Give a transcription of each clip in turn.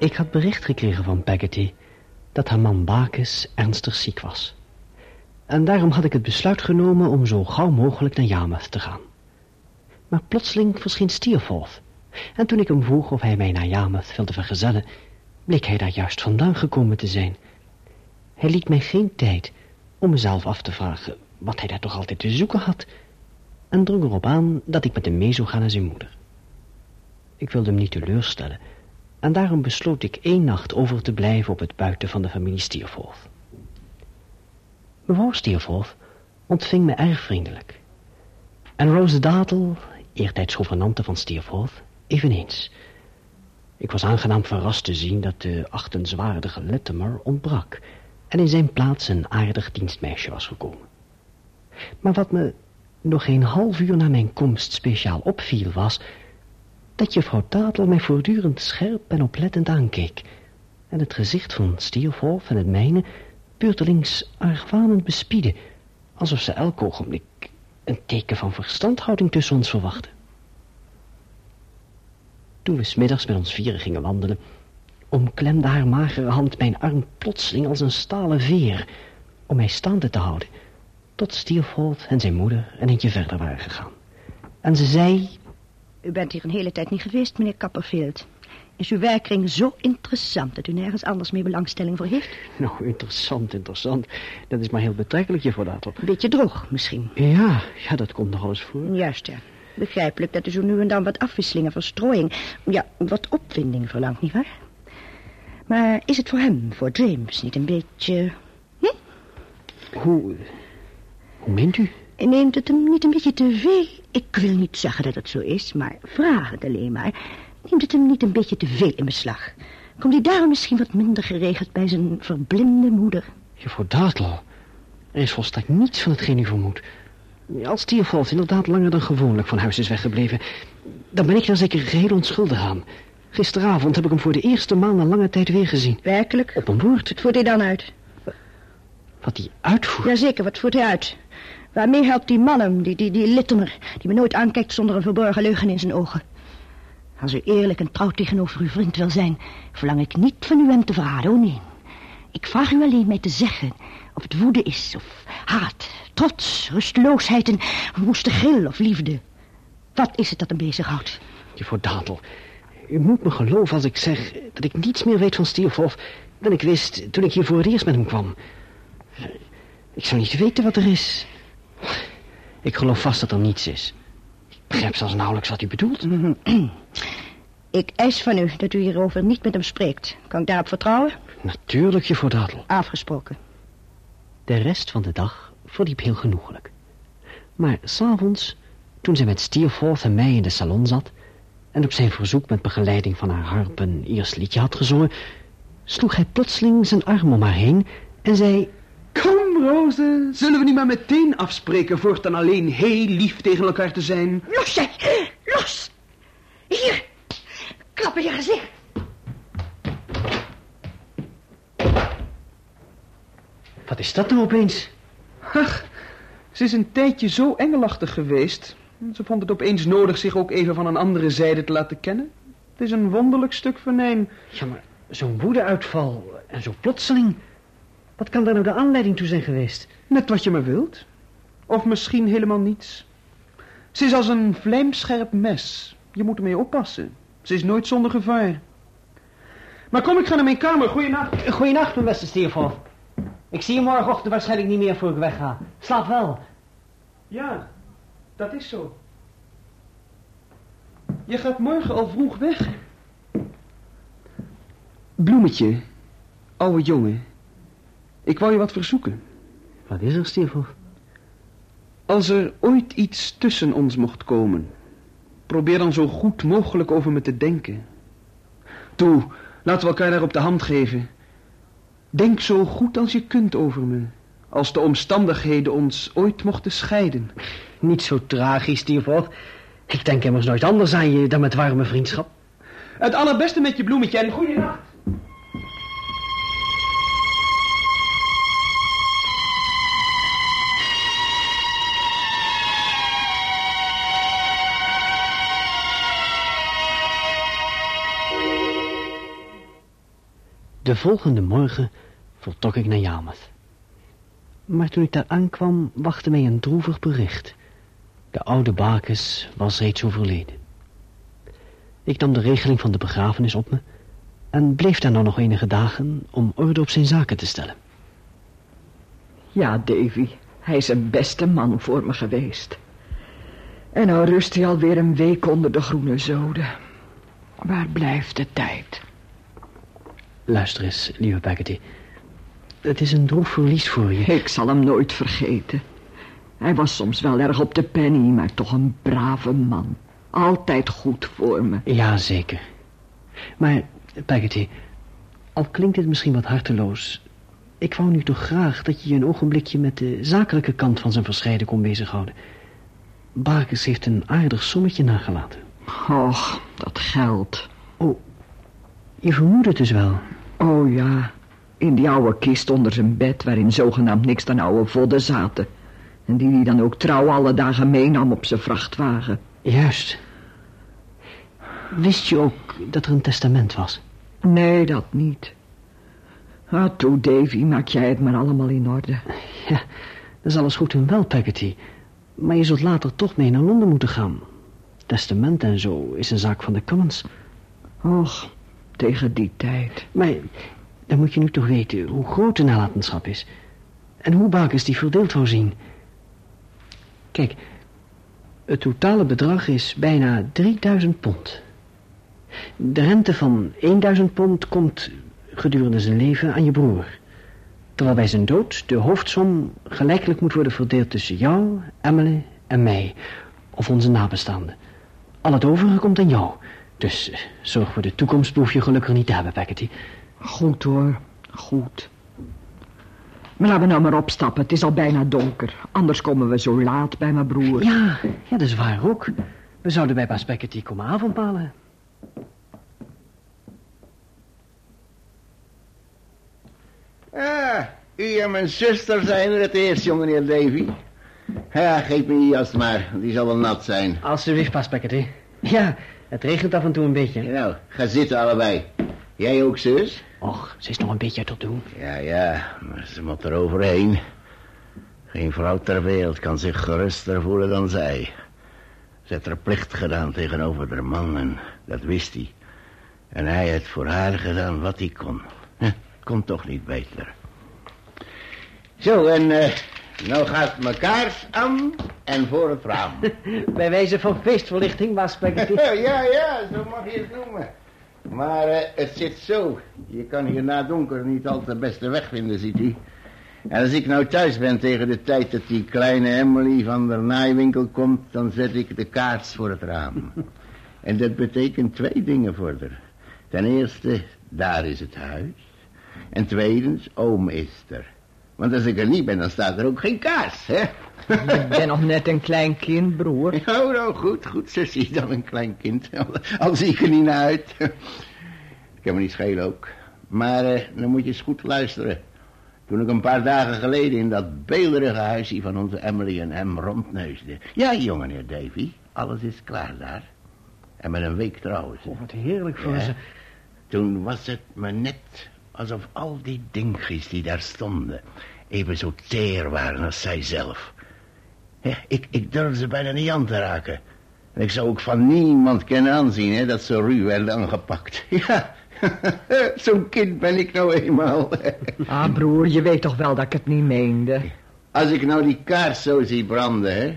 Ik had bericht gekregen van Peggotty dat haar man Bakes ernstig ziek was. En daarom had ik het besluit genomen om zo gauw mogelijk naar Yarmouth te gaan. Maar plotseling verscheen Steerforth. En toen ik hem vroeg of hij mij naar Yarmouth wilde vergezellen, bleek hij daar juist vandaan gekomen te zijn. Hij liet mij geen tijd om mezelf af te vragen wat hij daar toch altijd te zoeken had, en drong erop aan dat ik met hem mee zou gaan naar zijn moeder. Ik wilde hem niet teleurstellen, en daarom besloot ik één nacht over te blijven op het buiten van de familie Steerforth. Mevrouw Steerforth ontving me erg vriendelijk. En Rose Dartle, eertijds gouvernante van Steerforth, eveneens. Ik was aangenaam verrast te zien dat de achtenswaardige Latimer ontbrak en in zijn plaats een aardig dienstmeisje was gekomen. Maar wat me nog geen half uur na mijn komst speciaal opviel was... dat juffrouw Tatel mij voortdurend scherp en oplettend aankeek... en het gezicht van Steerforth en het mijne beurtelings argwanend bespiedde... alsof ze elk ogenblik een teken van verstandhouding tussen ons verwachtte. Toen we smiddags met ons vieren gingen wandelen... omklemde haar magere hand mijn arm plotseling als een stalen veer... om mij staande te houden... tot Steerforth en zijn moeder een eentje verder waren gegaan. En ze zei... U bent hier een hele tijd niet geweest, meneer Copperfield. Is uw werkkring zo interessant dat u nergens anders meer belangstelling voor heeft? Nou, interessant, interessant. Dat is maar heel betrekkelijk, juffrouw Datel. Beetje droog, misschien. Ja, ja, dat komt nog eens voor. Juist, ja. Begrijpelijk dat u zo nu en dan wat afwisselingen, verstrooiing... ja, wat opwinding verlangt, nietwaar? Maar is het voor hem, voor James, niet een beetje... Hm? Hoe... Hoe meent u? Neemt het hem niet een beetje te veel? Ik wil niet zeggen dat het zo is, maar vraag het alleen maar. Neemt het hem niet een beetje te veel in beslag? Komt hij daarom misschien wat minder geregeld bij zijn verblinde moeder? Juffrouw Dartel, er is volstrekt niets van hetgeen u vermoedt. Als Steerforth inderdaad langer dan gewoonlijk van huis is weggebleven... dan ben ik daar zeker geheel onschuldig aan. Gisteravond heb ik hem voor de eerste maal na lange tijd weer gezien. Werkelijk? Op een woord. Wat voert hij dan uit? Wat hij uitvoert? Jazeker, wat voert hij uit? Waarmee helpt die man hem, die, die, die Littimer... die me nooit aankijkt zonder een verborgen leugen in zijn ogen? Als u eerlijk en trouw tegenover uw vriend wil zijn... verlang ik niet van u hem te verraden, oh nee. Ik vraag u alleen mij te zeggen... of het woede is, of haat, trots, rusteloosheid... en woeste gil of liefde. Wat is het dat hem bezighoudt? Juffrouw Datel, u moet me geloven als ik zeg... dat ik niets meer weet van Steerforth... dan ik wist toen ik hier voor het eerst met hem kwam. Ik zou niet weten wat er is. Ik geloof vast dat er niets is. Ik begrijp zelfs nauwelijks wat u bedoelt. Ik eis van u dat u hierover niet met hem spreekt. Kan ik daarop vertrouwen? Natuurlijk, juffrouw Datel. Afgesproken. De rest van de dag verliep heel genoeglijk. Maar s'avonds, toen zij met Steerforth en mij in de salon zat... en op zijn verzoek met begeleiding van haar harp een eerst liedje had gezongen... sloeg hij plotseling zijn arm om haar heen en zei... Kom, Roze, zullen we niet maar meteen afspreken voortaan alleen heel lief tegen elkaar te zijn? Los, jij! Los! Hier! Klap in je gezicht! Wat is dat nou opeens? Ach, ze is een tijdje zo engelachtig geweest. Ze vond het opeens nodig zich ook even van een andere zijde te laten kennen. Het is een wonderlijk stuk venijn. Ja, maar zo'n woedeuitval en zo plotseling... Wat kan daar nou de aanleiding toe zijn geweest? Net wat je maar wilt. Of misschien helemaal niets. Ze is als een vlijmscherp mes. Je moet ermee oppassen. Ze is nooit zonder gevaar. Maar kom, ik ga naar mijn kamer. Goeienacht. Goeienacht, mijn beste Steerforth. Ik zie je morgenochtend waarschijnlijk niet meer voor ik wegga. Slaap wel. Ja, dat is zo. Je gaat morgen al vroeg weg. Bloemetje, oude jongen. Ik wou je wat verzoeken. Wat is er, Steerforth? Als er ooit iets tussen ons mocht komen, probeer dan zo goed mogelijk over me te denken. Toe, laten we elkaar daar op de hand geven. Denk zo goed als je kunt over me, als de omstandigheden ons ooit mochten scheiden. Niet zo tragisch, Steerforth. Ik denk immers nooit anders aan je dan met warme vriendschap. Het allerbeste met je bloemetje en goeienacht. De volgende morgen vertrok ik naar Yarmouth. Maar toen ik daar aankwam, wachtte mij een droevig bericht. De oude Barkes was reeds overleden. Ik nam de regeling van de begrafenis op me... en bleef daar nog enige dagen om orde op zijn zaken te stellen. Ja, Davy, hij is een beste man voor me geweest. En nou rust hij alweer een week onder de groene zoden. Waar blijft de tijd? Luister eens, lieve Peggotty. Het is een droef verlies voor je. Ik zal hem nooit vergeten. Hij was soms wel erg op de penny, maar toch een brave man. Altijd goed voor me. Ja, zeker. Maar, Peggotty, al klinkt het misschien wat harteloos... ik wou nu toch graag dat je je een ogenblikje met de zakelijke kant van zijn verscheiden kon bezighouden. Barkes heeft een aardig sommetje nagelaten. Och, dat geld. Oh, je vermoedt het dus wel. Oh ja, in die oude kist onder zijn bed... waarin zogenaamd niks dan oude vodden zaten. En die hij dan ook trouw alle dagen meenam op zijn vrachtwagen. Juist. Wist je ook dat er een testament was? Nee, dat niet. Ah, toe, Davy, maak jij het maar allemaal in orde. Ja, dat is alles goed en wel, Peggotty. Maar je zult later toch mee naar Londen moeten gaan. Testament en zo is een zaak van de Commons. Och, tegen die tijd. Maar dan moet je nu toch weten hoe groot de nalatenschap is. En hoe Bakers die verdeeld wou zien. Kijk, het totale bedrag is bijna 3000 pond. De rente van 1000 pond komt gedurende zijn leven aan je broer. Terwijl bij zijn dood de hoofdsom gelijkelijk moet worden verdeeld tussen jou, Emily en mij. Of onze nabestaanden. Al het overige komt aan jou. Dus eh, zorg voor de toekomst behoef je gelukkig niet te hebben, Peggotty. Goed hoor, goed. Maar laten we nou maar opstappen, het is al bijna donker. Anders komen we zo laat bij mijn broer. Ja, ja, dat is waar ook. We zouden bij Baas Peggotty komen avondmalen. Ah, u en mijn zuster zijn er het eerst, jongeheer Davy. Ja, geef me die jas maar, die zal wel nat zijn. Alsjeblieft, Baas Peggotty. Ja, het regent af en toe een beetje. Nou, ga zitten allebei. Jij ook, zus? Och, ze is nog een beetje tot doen. Ja, ja, maar ze moet er overheen. Geen vrouw ter wereld kan zich geruster voelen dan zij. Ze heeft haar plicht gedaan tegenover haar man en dat wist hij. En hij heeft voor haar gedaan wat hij kon. Hm, kon toch niet beter. Zo, en eh, nou gaat mijn kaars aan en voor het raam. Bij wijze van feestverlichting, Baas Peggotty. ja, ja, zo mag je het noemen. Maar eh, het zit zo. Je kan hier na donker niet altijd de beste weg vinden, ziet u. En als ik nou thuis ben tegen de tijd dat die kleine Emily van de naaiwinkel komt... dan zet ik de kaars voor het raam. en dat betekent twee dingen voor haar. Ten eerste, daar is het huis. En tweedens, oom is er. Want als ik er niet ben, dan staat er ook geen kaars, hè? Ik ben nog net een klein kind, broer. Oh, nou, goed, goed, zusje, dan een klein kind. Al, zie ik er niet naar uit. Ik heb me niet schelen ook. Maar eh, dan moet je eens goed luisteren. Toen ik een paar dagen geleden in dat beelderige huisje van onze Emily en hem rondneusde. Ja, jongeheer Davy, alles is klaar daar. En met een week trouwens. Oh, wat heerlijk voor Ja. ze. Toen was het me net alsof al die dingetjes die daar stonden... even zo teer waren als zij zelf. Ja, ik, ik durfde ze bijna niet aan te raken. En ik zou ook van niemand kunnen aanzien hè, dat ze ruw werden aangepakt. Ja, zo'n kind ben ik nou eenmaal. Ah, broer, je weet toch wel dat ik het niet meende. Als ik nou die kaars zo zie branden, hè,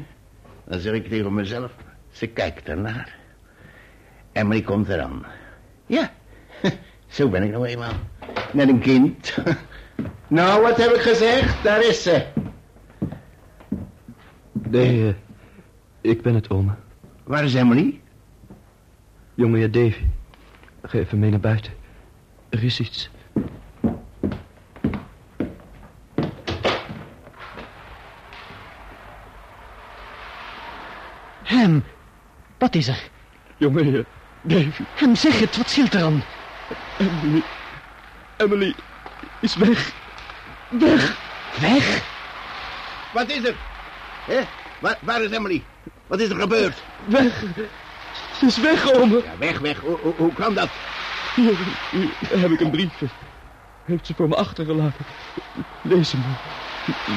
dan zeg ik tegen mezelf, ze kijkt ernaar. Emily komt eraan. Ja, zo ben ik nou eenmaal. Net een kind. Nou, wat heb ik gezegd? Daar is ze. Nee, ik ben het, oma. Waar is Emily? Jongeheer Davy. Ga even mee naar buiten. Er is iets. Hem, wat is er? Jongeheer Davy. Hem, zeg het, wat zielt er aan? Emily. Emily is weg. Weg. Weg? Wat is er? Hè? Waar, waar is Emily? Wat is er gebeurd? Weg. Ze is weg, oma. Ja, weg, weg. Hoe, hoe, dat? Hier, hier heb ik een briefje. heeft ze voor me achtergelaten. Lees hem.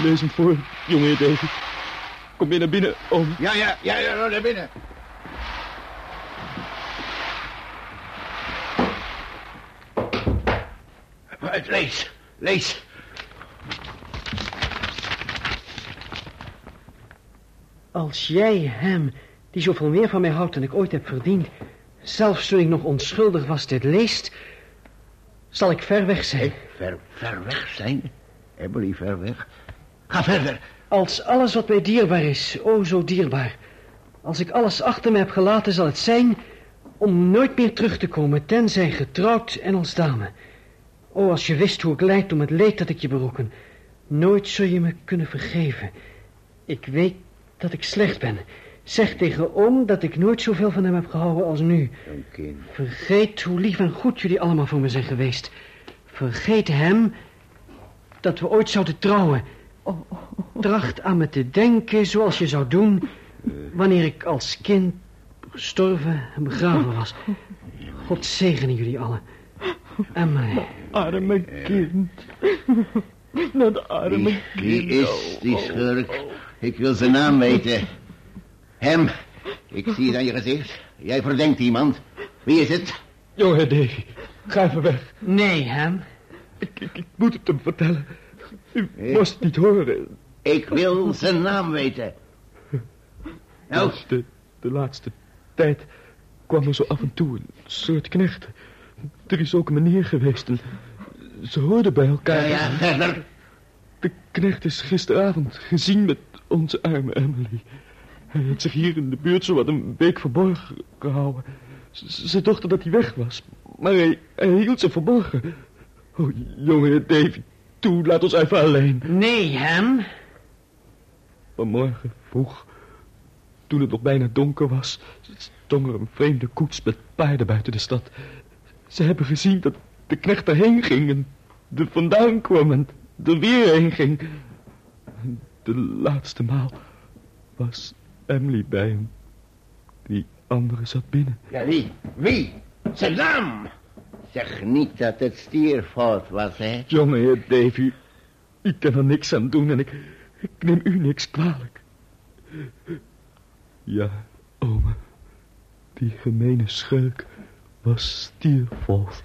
Lees hem voor, jongeheer Davy. Kom naar binnen, oom. Ja, ja, ja, ja, naar binnen. Uit, lees, lees. Als jij hem, die zoveel meer van mij houdt dan ik ooit heb verdiend... zelfs toen ik nog onschuldig was, dit leest... zal ik ver weg zijn. Ik ver, ver weg zijn? Emily, ver weg. Ga verder. Als alles wat mij dierbaar is, o zo dierbaar... als ik alles achter me heb gelaten, zal het zijn... om nooit meer terug te komen, tenzij getrouwd en als dame... O, als je wist hoe ik lijd om het leed dat ik je berokken. Nooit zul je me kunnen vergeven. Ik weet dat ik slecht ben. Zeg tegen oom dat ik nooit zoveel van hem heb gehouden als nu. Een kind. Vergeet hoe lief en goed jullie allemaal voor me zijn geweest. Vergeet hem dat we ooit zouden trouwen. Tracht aan me te denken zoals je zou doen... wanneer ik als kind gestorven en begraven was. God zegene jullie allen. Emily. Arme kind. Dat arme kind. wie is die schurk? Ik wil zijn naam weten. Hem. Ik zie het aan je gezicht. Jij verdenkt iemand. Wie is het? Jongeheer Davy, ga even weg. Nee, hem. Ik, ik, ik moet het hem vertellen. U Eh? moest het niet horen. Ik wil zijn naam weten. Nou, De, de laatste tijd kwam er zo af en toe een soort knecht. Er is ook een meneer geweest en ze hoorden bij elkaar. ja, ja, verder. De knecht is gisteravond gezien met onze arme Emily. Hij heeft zich hier in de buurt zo wat een week verborgen gehouden. Ze dachten dat hij weg was, maar hij, hij hield ze verborgen. Oh, jongeheer Davy, toe, laat ons even alleen. Nee, hem. Vanmorgen vroeg, toen het nog bijna donker was, stond er een vreemde koets met paarden buiten de stad. Ze hebben gezien dat de knecht erheen ging en er vandaan kwam en er weer heen ging. De laatste maal was Emily bij hem. Die andere zat binnen. Ja, wie? Wie? Zijn naam. Zeg niet dat het stierfout was, hè? Jongeheer Davy, ik kan er niks aan doen en ik, ik neem u niks kwalijk. Ja, oma, die gemene schurk was Stierfolf.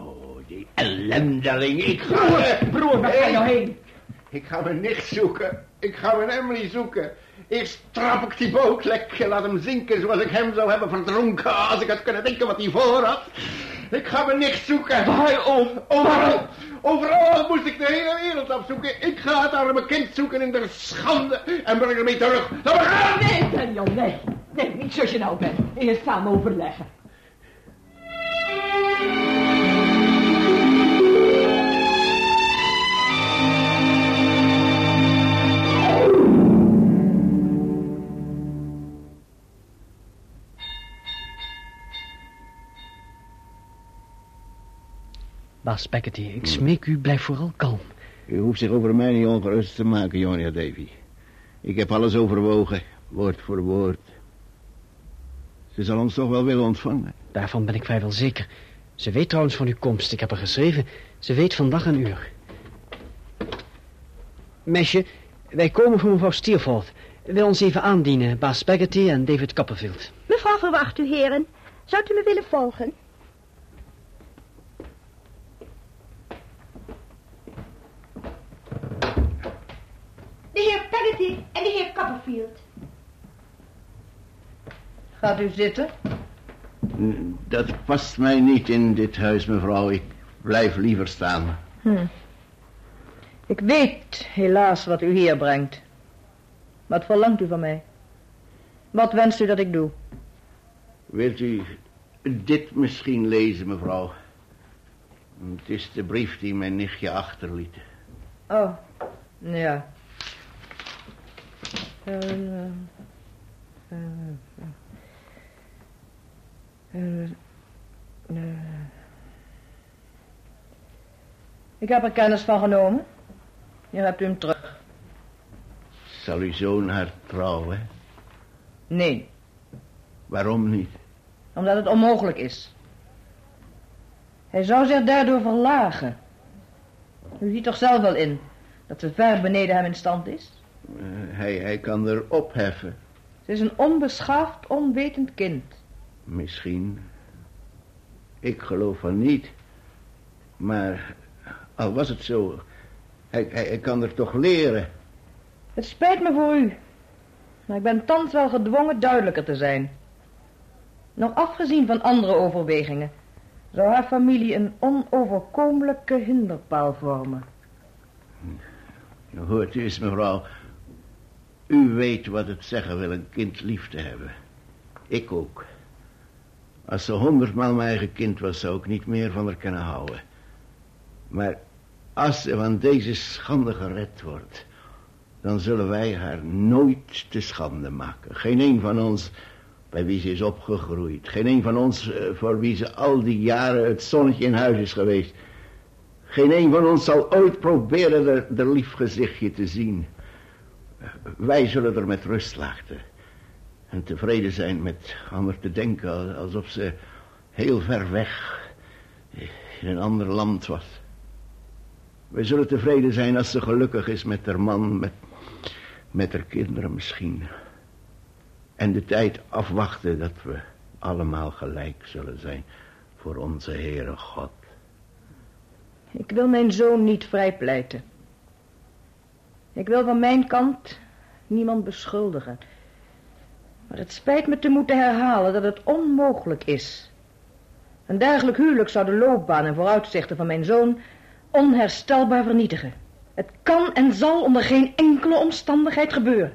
Oh, die ellendeling. Ik ga... Broer, waar ga je nou heen? Ik ga mijn nicht zoeken. Ik ga mijn Emily zoeken. Eerst trap ik die boot lekker, laat hem zinken zoals ik hem zou hebben verdronken als ik had kunnen denken wat hij voor had. Ik ga mijn nicht zoeken. Waarom? Overal. Overal moest ik de hele wereld afzoeken. Ik ga het arme kind zoeken in de schande en breng hem mee terug. Gaan! Nee, Daniel, nee. Nee, niet zoals je nou bent. Eerst samen overleggen. Baas Peggotty, ik smeek u, blijf vooral kalm. U hoeft zich over mij niet ongerust te maken, jongeheer Davy. Ik heb alles overwogen, woord voor woord. Ze zal ons toch wel willen ontvangen. Daarvan ben ik vrijwel zeker. Ze weet trouwens van uw komst. Ik heb haar geschreven. Ze weet van dag en uur. Meisje, wij komen voor mevrouw Steerforth. Wil ons even aandienen, baas Peggotty en David Copperfield. Mevrouw verwacht u, heren. Zou u me willen volgen? De heer Peggotty en de heer Copperfield. Gaat u zitten? Dat past mij niet in dit huis, mevrouw. Ik blijf liever staan. Ik weet helaas wat u hier brengt. Wat verlangt u van mij? Wat wenst u dat ik doe? Wilt u dit misschien lezen, mevrouw? Het is de brief die mijn nichtje achterliet. Oh, ja. Ik heb er kennis van genomen. Hier hebt u hem terug. Zal uw zoon haar trouwen? Nee, Waarom niet? omdat het onmogelijk is. Hij zou zich daardoor verlagen. U ziet toch zelf wel in dat ze ver beneden hem in stand is? Eh, hij, hij kan er opheffen. Ze is een onbeschaafd, onwetend kind. Misschien. Ik geloof van niet. Maar al was het zo, hij, hij, hij kan er toch leren. Het spijt me voor u, maar ik ben thans wel gedwongen duidelijker te zijn. Nog afgezien van andere overwegingen, zou haar familie een onoverkomelijke hinderpaal vormen. Hoort u eens, mevrouw. U weet wat het zeggen wil een kind lief te hebben. Ik ook. Als ze honderdmaal mijn eigen kind was, zou ik niet meer van haar kunnen houden. Maar als ze van deze schande gered wordt, dan zullen wij haar nooit te schande maken. Geen een van ons bij wie ze is opgegroeid. Geen een van ons eh, voor wie ze al die jaren het zonnetje in huis is geweest. Geen een van ons zal ooit proberen de lief gezichtje te zien. Wij zullen er met rust laten. En tevreden zijn met ander te denken alsof ze heel ver weg in een ander land was. Wij zullen tevreden zijn als ze gelukkig is met haar man, met, met haar kinderen misschien. En de tijd afwachten dat we allemaal gelijk zullen zijn voor onze Heere God. Ik wil mijn zoon niet vrijpleiten. Ik wil van mijn kant niemand beschuldigen. Maar het spijt me te moeten herhalen dat het onmogelijk is. Een dergelijk huwelijk zou de loopbaan en vooruitzichten van mijn zoon onherstelbaar vernietigen. Het kan en zal onder geen enkele omstandigheid gebeuren.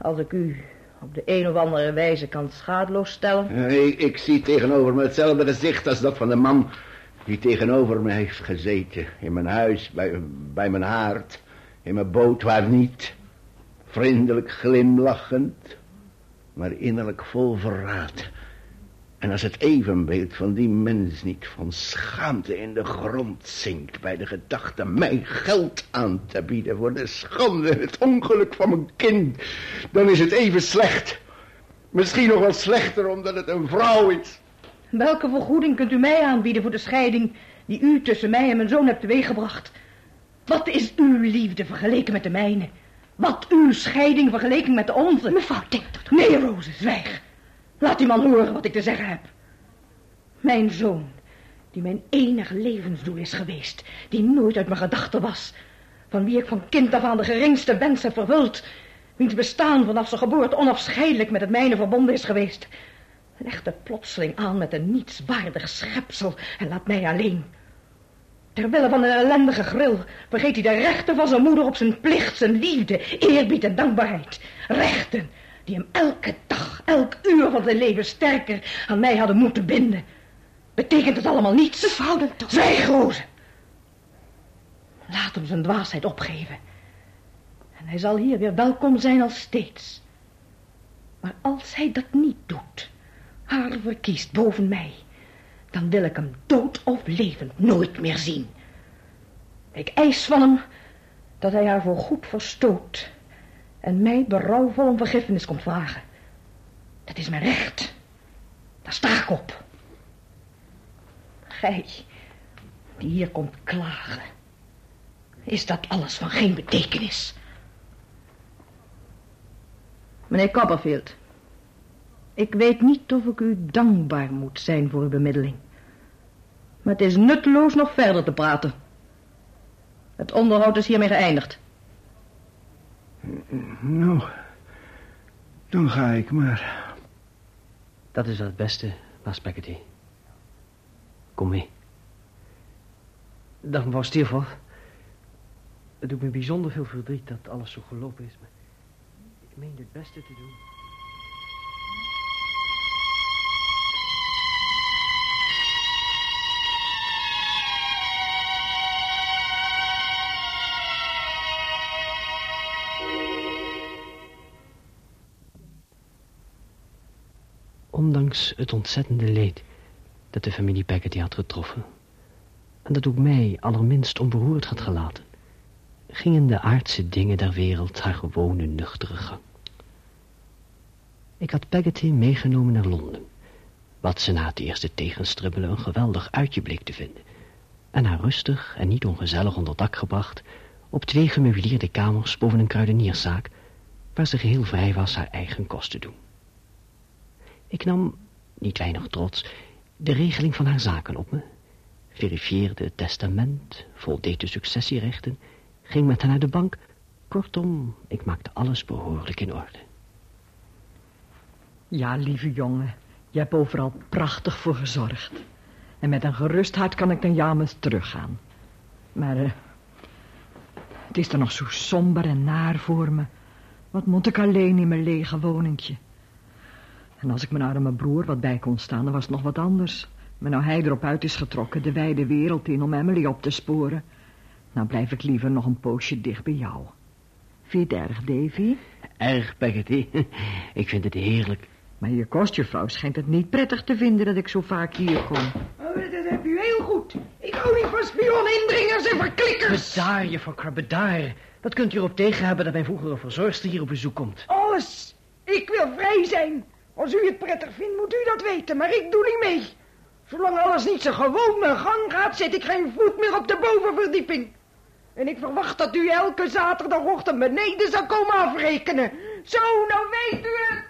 Als ik u op de een of andere wijze kan schadeloos stellen... Ik, ik zie tegenover me hetzelfde gezicht als dat van de man die tegenover me heeft gezeten. In mijn huis, bij, bij mijn haard, in mijn boot waar niet. Vriendelijk glimlachend, maar innerlijk vol verraad. En als het evenbeeld van die mens niet van schaamte in de grond zinkt... bij de gedachte mij geld aan te bieden voor de schande en het ongeluk van mijn kind... dan is het even slecht. Misschien nog wel slechter omdat het een vrouw is. Welke vergoeding kunt u mij aanbieden voor de scheiding... die u tussen mij en mijn zoon hebt teweeggebracht? Wat is uw liefde vergeleken met de mijne? Wat uw scheiding vergeleken met de onze? Mevrouw, denk toch. Nee, Roze, zwijg. Laat die man horen wat ik te zeggen heb. Mijn zoon, die mijn enig levensdoel is geweest, die nooit uit mijn gedachten was, van wie ik van kind af aan de geringste wens heb vervuld, wiens bestaan vanaf zijn geboorte onafscheidelijk met het mijne verbonden is geweest, legt het plotseling aan met een nietswaardig schepsel en laat mij alleen. Terwille van een ellendige gril vergeet hij de rechten van zijn moeder op zijn plicht, zijn liefde, eerbied en dankbaarheid. Rechten die hem elke dag, elk uur van zijn leven sterker aan mij hadden moeten binden. Betekent het allemaal niets? Mevrouw, dan toch. Zwijg, Roze. Laat hem zijn dwaasheid opgeven. En hij zal hier weer welkom zijn als steeds. Maar als hij dat niet doet, haar verkiest boven mij, dan wil ik hem dood of levend nooit meer zien. Ik eis van hem dat hij haar voor goed verstoot en mij berouwvol om vergiffenis komt vragen. Dat is mijn recht. Daar sta ik op. Gij, die hier komt klagen, is dat alles van geen betekenis? Meneer Copperfield, ik weet niet of ik u dankbaar moet zijn voor uw bemiddeling. Maar het is nutteloos nog verder te praten. Het onderhoud is hiermee geëindigd. Nou, dan ga ik maar. Dat is wel het beste, Baas Peggotty. Kom mee. Dag, mevrouw Steerforth. Het doet me bijzonder veel verdriet dat alles zo gelopen is, maar ik meen het beste te doen. Het ontzettende leed dat de familie Peggotty had getroffen... en dat ook mij allerminst onberoerd had gelaten... gingen de aardse dingen der wereld haar gewone nuchtere gang. Ik had Peggotty meegenomen naar Londen... wat ze na het eerste tegenstribbelen een geweldig uitje bleek te vinden... en haar rustig en niet ongezellig onder dak gebracht op twee gemeubileerde kamers boven een kruidenierszaak, waar ze geheel vrij was haar eigen kost te doen. Ik nam, niet weinig trots, de regeling van haar zaken op me, verifieerde het testament, voldeed de successierechten, ging met haar naar de bank. Kortom, ik maakte alles behoorlijk in orde. Ja, lieve jongen, je hebt overal prachtig voor gezorgd. En met een gerust hart kan ik naar Jamens teruggaan. Maar eh, het is er nog zo somber en naar voor me. Wat moet ik alleen in mijn lege woningje? En als ik mijn arme broer wat bij kon staan, dan was het nog wat anders. Maar nou hij erop uit is getrokken, de wijde wereld in om Emily op te sporen... nou blijf ik liever nog een poosje dicht bij jou. Vind je het erg, Davy? Erg, Peggotty. Ik vind het heerlijk. Maar je kostjuffrouw schijnt het niet prettig te vinden dat ik zo vaak hier kom. Oh, dat heb u heel goed. Ik hou niet van spionnen, indringers en verklikkers. Bedaar, juffrouw Crab, bedaar. Wat kunt u erop tegen hebben dat mijn vroegere verzorgster hier op bezoek komt? Alles. Ik wil vrij zijn. Als u het prettig vindt, moet u dat weten, maar ik doe niet mee. Zolang alles niet zijn gewone gang gaat, zet ik geen voet meer op de bovenverdieping. En ik verwacht dat u elke zaterdagochtend beneden zal komen afrekenen. Zo, nou weet u het.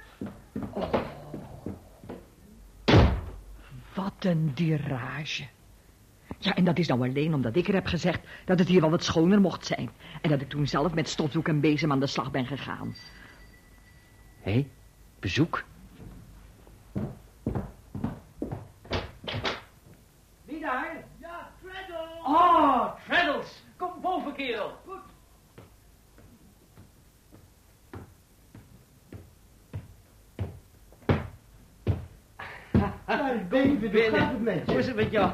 Wat een dirage. Ja, en dat is nou alleen omdat ik er heb gezegd dat het hier wel wat schoner mocht zijn. En dat ik toen zelf met stofdoek en bezem aan de slag ben gegaan. Hé, bezoek? kill. Kom boven, kerel. Goed. Baby, Hoe is het met jou?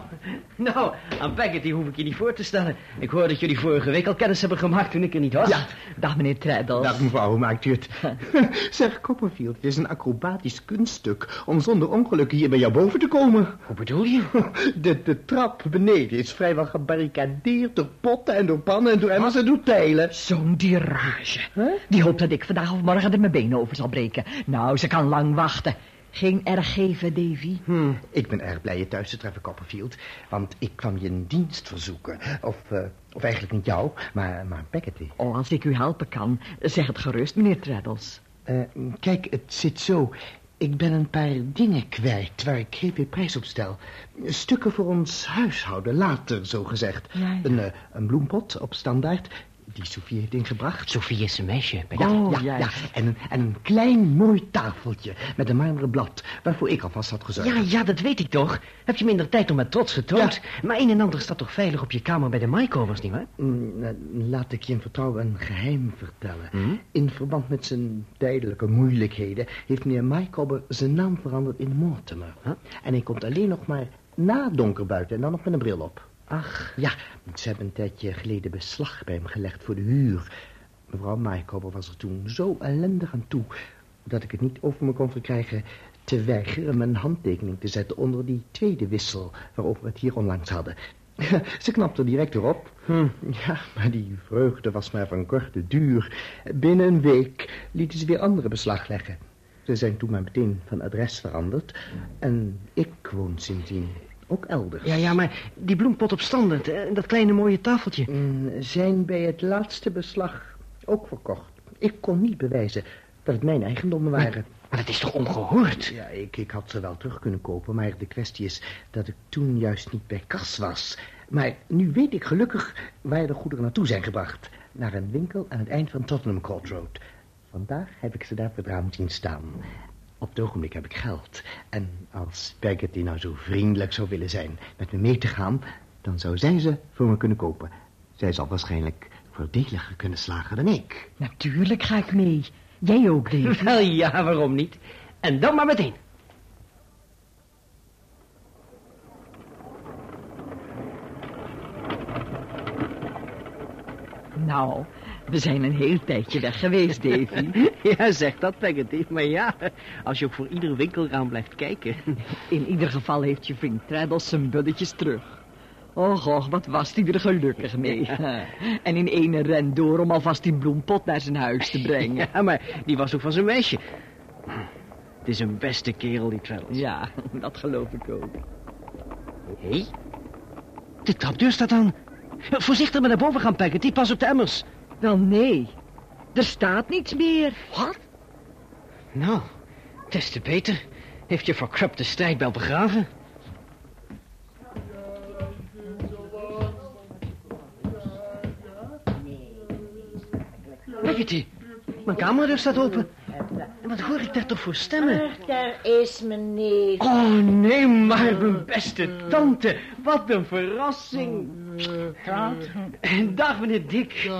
Nou, aan Peggotty hoef ik je niet voor te stellen. Ik hoor dat jullie vorige week al kennis hebben gemaakt toen ik er niet was. Ja, dag meneer Treddles. Dag mevrouw, hoe maakt u het? zeg, Copperfield, het is een acrobatisch kunststuk om zonder ongeluk hier bij jou boven te komen. Hoe bedoel je? De, de trap beneden is vrijwel gebarricadeerd door potten en door pannen en door emmers en door tijlen. Zo'n dirage. Die hoopt dat ik vandaag of morgen er mijn benen over zal breken. Nou, ze kan lang wachten. Geen erg geven, Davy. Hm, ik ben erg blij je thuis te treffen, Copperfield. Want ik kwam je een dienst verzoeken. Of, eh, of eigenlijk niet jou, maar, maar Peggotty. Oh, als ik u helpen kan, zeg het gerust, meneer Treddles. Eh, kijk, het zit zo. Ik ben een paar dingen kwijt waar ik veel prijs op stel. Stukken voor ons huishouden, later, zo gezegd. Ja, ja. Een, eh, een bloempot op standaard, die Sophie heeft ingebracht. Sophie is een meisje. Ja, Oh, ja, ja. En, een, en een klein mooi tafeltje met een marmeren blad, waarvoor ik alvast had gezorgd. Ja, ja, dat weet ik toch. Heb je minder tijd nog met trots getoond. Maar een en ander staat toch veilig op je kamer bij de Mycovers, nietwaar? Mm, eh, Laat ik je in vertrouwen een geheim vertellen. Hm? In verband met zijn tijdelijke moeilijkheden... heeft meneer Mycobber zijn naam veranderd in Mortimer. Huh? En hij komt alleen nog maar na donker buiten... en dan nog met een bril op. Ach, Ja, ze hebben een tijdje geleden beslag bij hem gelegd voor de huur. Mevrouw Mycobber was er toen zo ellendig aan toe... dat ik het niet over me kon verkrijgen... te weigeren mijn handtekening te zetten onder die tweede wissel... waarover we het hier onlangs hadden. Ze knapte direct erop. Hm. Ja, maar die vreugde was maar van korte duur. Binnen een week lieten ze weer andere beslag leggen. Ze zijn toen maar meteen van adres veranderd. En ik woon sindsdien ook elders. ja, ja, maar die bloempot op standaard, eh, dat kleine mooie tafeltje. Mm, zijn bij het laatste beslag ook verkocht. Ik kon niet bewijzen dat het mijn eigendommen waren. Maar dat is toch ongehoord? Ja, ik, ik had ze wel terug kunnen kopen, maar de kwestie is dat ik toen juist niet bij kas was. Maar nu weet ik gelukkig waar de goederen naartoe zijn gebracht. Naar een winkel aan het eind van Tottenham Court Road. Vandaag heb ik ze daar voor het raam zien staan. Op het ogenblik heb ik geld. En als Peggotty nou zo vriendelijk zou willen zijn met me mee te gaan... dan zou zij ze voor me kunnen kopen. Zij zal waarschijnlijk voordeliger kunnen slagen dan ik. Natuurlijk ga ik mee. Jij ook, Davy. Wel ja, waarom niet? En dan maar meteen. Nou, we zijn een heel tijdje weg geweest, Davy. Ja, zeg dat, Peggotty. Maar ja, als je ook voor ieder winkelraam blijft kijken. In ieder geval heeft je vriend Treddles zijn bulletjes terug. Och, och, wat was hij er gelukkig mee. En in ene ren door om alvast die bloempot naar zijn huis te brengen. Ja, maar die was ook van zijn meisje. Het is een beste kerel, die Traddles. Ja, dat geloof ik ook. Hé? De trapdeur staat aan. Voorzichtig met naar boven gaan, Peggotty. Pas op de emmers. Wel, nee. Er staat niets meer. Wat? Nou, des te beter. Heeft je voor Krupp de strijdbel begraven? Peggotty, mijn camera staat open. En wat hoor ik daar toch voor stemmen? Ach, daar is mijn neef. Oh, nee, maar mijn beste tante. Wat een verrassing. Dag, meneer Dick.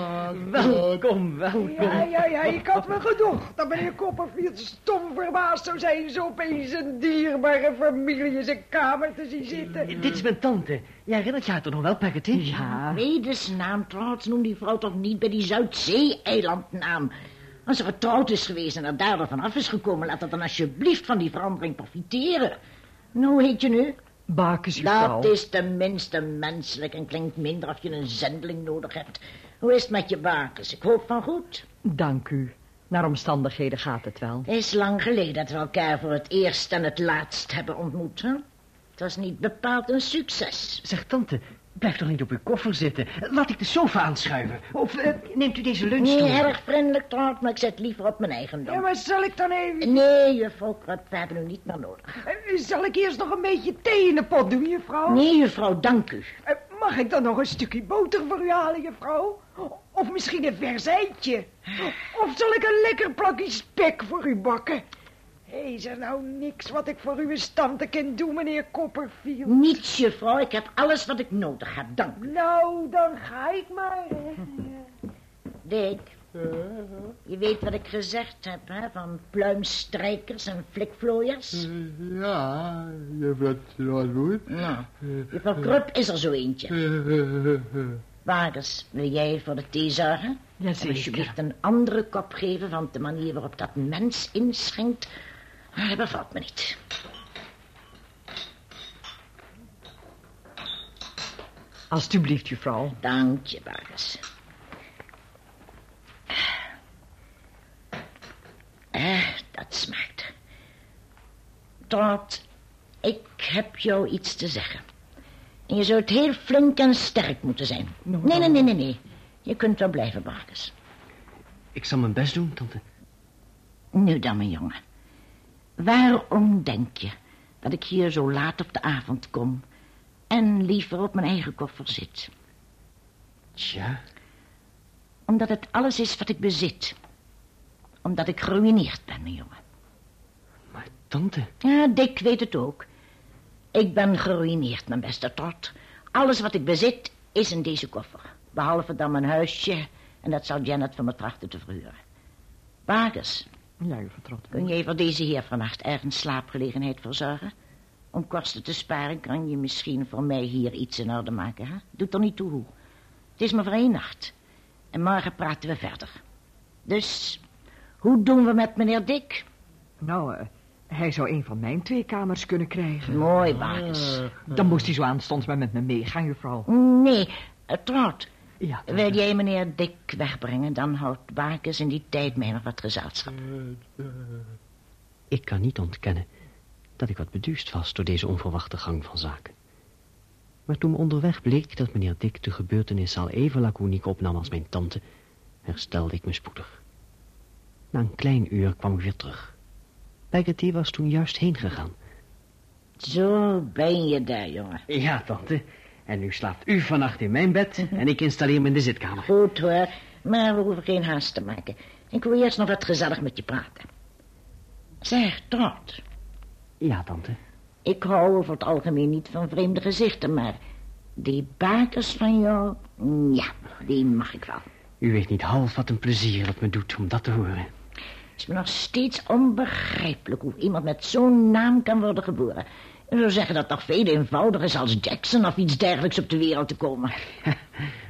Welkom, welkom. Ja, ja, ja, ik had me gedacht dat meneer Copperfield stom verbaasd zou zijn... zo opeens een dierbare familie in zijn kamer te zien zitten. Dit is mijn tante. Jij herinnert je haar toch nog wel, Peggotty? Ja. Vredesnaam, trouwens, noem die vrouw toch niet bij die Zuidzee-eilandnaam. Als ze getrouwd is geweest en er daardoor vanaf is gekomen... laat dat dan alsjeblieft van die verandering profiteren. Nou, hoe heet je nu? Bakens. Dat is tenminste menselijk en klinkt minder of je een zendeling nodig hebt. Hoe is het met je bakens? Ik hoop van goed. Dank u. Naar omstandigheden gaat het wel. Het is lang geleden dat we elkaar voor het eerst en het laatst hebben ontmoet, hè? Het was niet bepaald een succes. Zeg, tante, blijf toch niet op uw koffer zitten. Laat ik de sofa aanschuiven. Of eh, neemt u deze lunchstoel? Niet erg vriendelijk trouwens, maar ik zet liever op mijn eigendom. Ja, maar zal ik dan even... Nee, juffrouw Krupp, we hebben u niet meer nodig. Eh, Zal ik eerst nog een beetje thee in de pot doen, juffrouw? Nee, juffrouw, dank u. Eh, Mag ik dan nog een stukje boter voor u halen, juffrouw? Of misschien een verzijtje? Of zal ik een lekker plakje spek voor u bakken? Is er nou niks wat ik voor uw tante kan doen, meneer Copperfield? Niets, juffrouw, ik heb alles wat ik nodig heb, dank u. Nou, dan ga ik maar. hè. Dick, je weet wat ik gezegd heb, hè, van pluimstrijkers en flikvlooiers? Ja, wel goed. Nou, juffrouw Krupp is er zo eentje. Wagens, wil jij voor de thee zorgen? En Jazeker. alsjeblieft een andere kop geven, want de manier waarop dat mens inschenkt, ah, dat bevalt me niet. Alsjeblieft, juffrouw. Dank je, Bagus. Eh, dat smaakt. Tot, ik heb jou iets te zeggen. En je zult heel flink en sterk moeten zijn. Nou, Nee, nee, nee, nee, nee. Je kunt wel blijven, Bagus. Ik zal mijn best doen, tante. Nu dan, mijn jongen. Waarom denk je dat ik hier zo laat op de avond kom... en liever op mijn eigen koffer zit? Tja, Omdat het alles is wat ik bezit. Omdat ik geruineerd ben, mijn jongen. maar tante... Ja, Dick weet het ook. Ik ben geruineerd, mijn beste tot. Alles wat ik bezit is in deze koffer. Behalve dan mijn huisje. En dat zal Janet van me trachten te verhuren. Wagens, Ja, juffrouw Trot. kun jij voor deze heer vannacht ergens slaapgelegenheid verzorgen? Om kosten te sparen kan je misschien voor mij hier iets in orde maken, hè? Doet er niet toe hoe. Het is maar voor één nacht. En morgen praten we verder. Dus, hoe doen we met meneer Dick? Nou, eh, hij zou een van mijn twee kamers kunnen krijgen. Mooi, Wagens. Dan moest hij zo aanstonds maar met me meegaan, juffrouw. Nee, Trot. Ja, Wil jij meneer Dick wegbrengen, dan houdt Bakens in die tijd mij nog wat gezelschap. Ik kan niet ontkennen dat ik wat beduust was door deze onverwachte gang van zaken. Maar toen me onderweg bleek dat meneer Dick de gebeurtenis al even laconiek opnam als mijn tante, herstelde ik me spoedig. Na een klein uur kwam ik weer terug. Peggotty was toen juist heen gegaan. Zo ben je daar, jongen. Ja, tante. En nu slaapt u vannacht in mijn bed en ik installeer me in de zitkamer. Goed hoor, maar we hoeven geen haast te maken. Ik wil eerst nog wat gezellig met je praten. Zeg, Trot, Ja, tante. ik hou over het algemeen niet van vreemde gezichten, maar die bakers van jou, ja, die mag ik wel. U weet niet half wat een plezier het me doet om dat te horen. Het is me nog steeds onbegrijpelijk hoe iemand met zo'n naam kan worden geboren. Ik zou zeggen dat het toch veel eenvoudiger is als Jackson of iets dergelijks op de wereld te komen.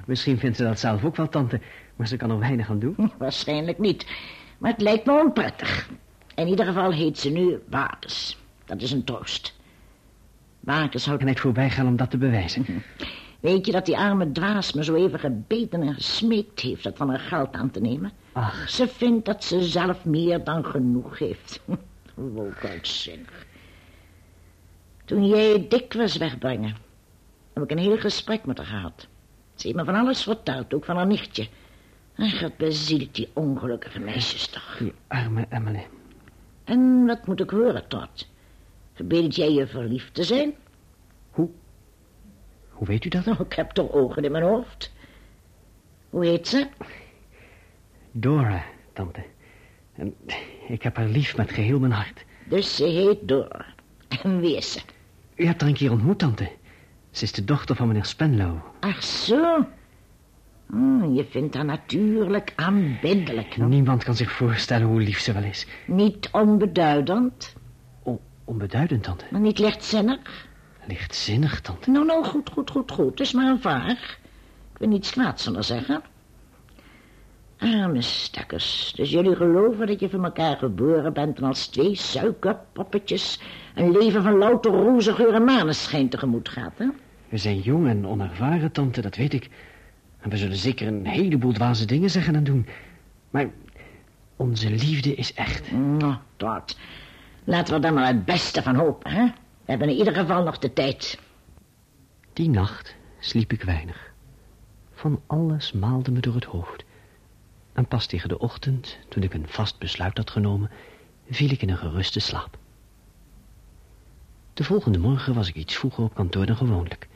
Misschien vindt ze dat zelf ook wel, tante, maar ze kan er weinig aan doen. Waarschijnlijk niet. Maar het lijkt me onprettig. In ieder geval heet ze nu Bakers. Dat is een troost. Bakers houdt... En het voorbij gaan om dat te bewijzen. Weet je dat die arme dwaas me zo even gebeten en gesmeekt heeft dat van haar geld aan te nemen? Ach, Ze vindt dat ze zelf meer dan genoeg heeft. Uitzinnig. Toen jij Dick was wegbrengen, Heb ik een heel gesprek met haar gehad. Ze heeft me van alles verteld, ook van haar nichtje. Ach, wat bezielt die ongelukkige meisjes toch. Die arme Emily. En wat moet ik horen, Todd? Verbeeld jij je verliefd te zijn? Hoe weet u dat? Oh, ik heb toch ogen in mijn hoofd. Hoe heet ze? Dora, tante. En ik heb haar lief met geheel mijn hart. Dus ze heet Dora. En wie is ze? U hebt haar een keer ontmoet, tante. Ze is de dochter van meneer Spenlow. Ach zo. Hmm, je vindt haar natuurlijk aanbiddelijk. Niemand kan zich voorstellen hoe lief ze wel is. Niet onbeduidend, O, onbeduidend, tante. maar niet lichtzinnig. Lichtzinnig, tante. Nou, nou, goed, goed, goed, goed. Het is maar een vraag. Ik wil niets kwaads zeggen. Arme stekkers. Dus jullie geloven dat je van elkaar geboren bent... en als twee suikerpoppetjes... een leven van louter roze geur en maneschijn tegemoet gaat, hè? We zijn jong en onervaren, tante, dat weet ik. En we zullen zeker een heleboel dwaze dingen zeggen en doen. Maar onze liefde is echt. Nou, tot. Laten we er maar het beste van hopen, hè? We hebben in ieder geval nog de tijd. Die nacht sliep ik weinig. Van alles maalde me door het hoofd. En pas tegen de ochtend, toen ik een vast besluit had genomen, viel ik in een geruste slaap. De volgende morgen was ik iets vroeger op kantoor dan gewoonlijk.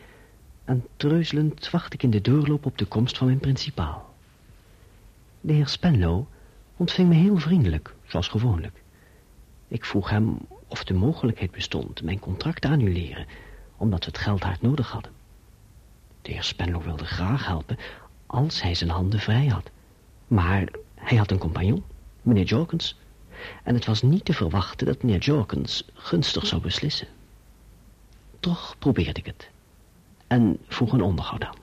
En treuzelend wacht ik in de doorloop op de komst van mijn principaal. De heer Spenlow ontving me heel vriendelijk, zoals gewoonlijk. Ik vroeg hem of de mogelijkheid bestond mijn contract te annuleren, omdat we het geld hard nodig hadden. De heer Spenlow wilde graag helpen als hij zijn handen vrij had. Maar hij had een compagnon, meneer Jorkins. En het was niet te verwachten dat meneer Jorkins gunstig zou beslissen. Toch probeerde ik het. En vroeg een onderhoud aan.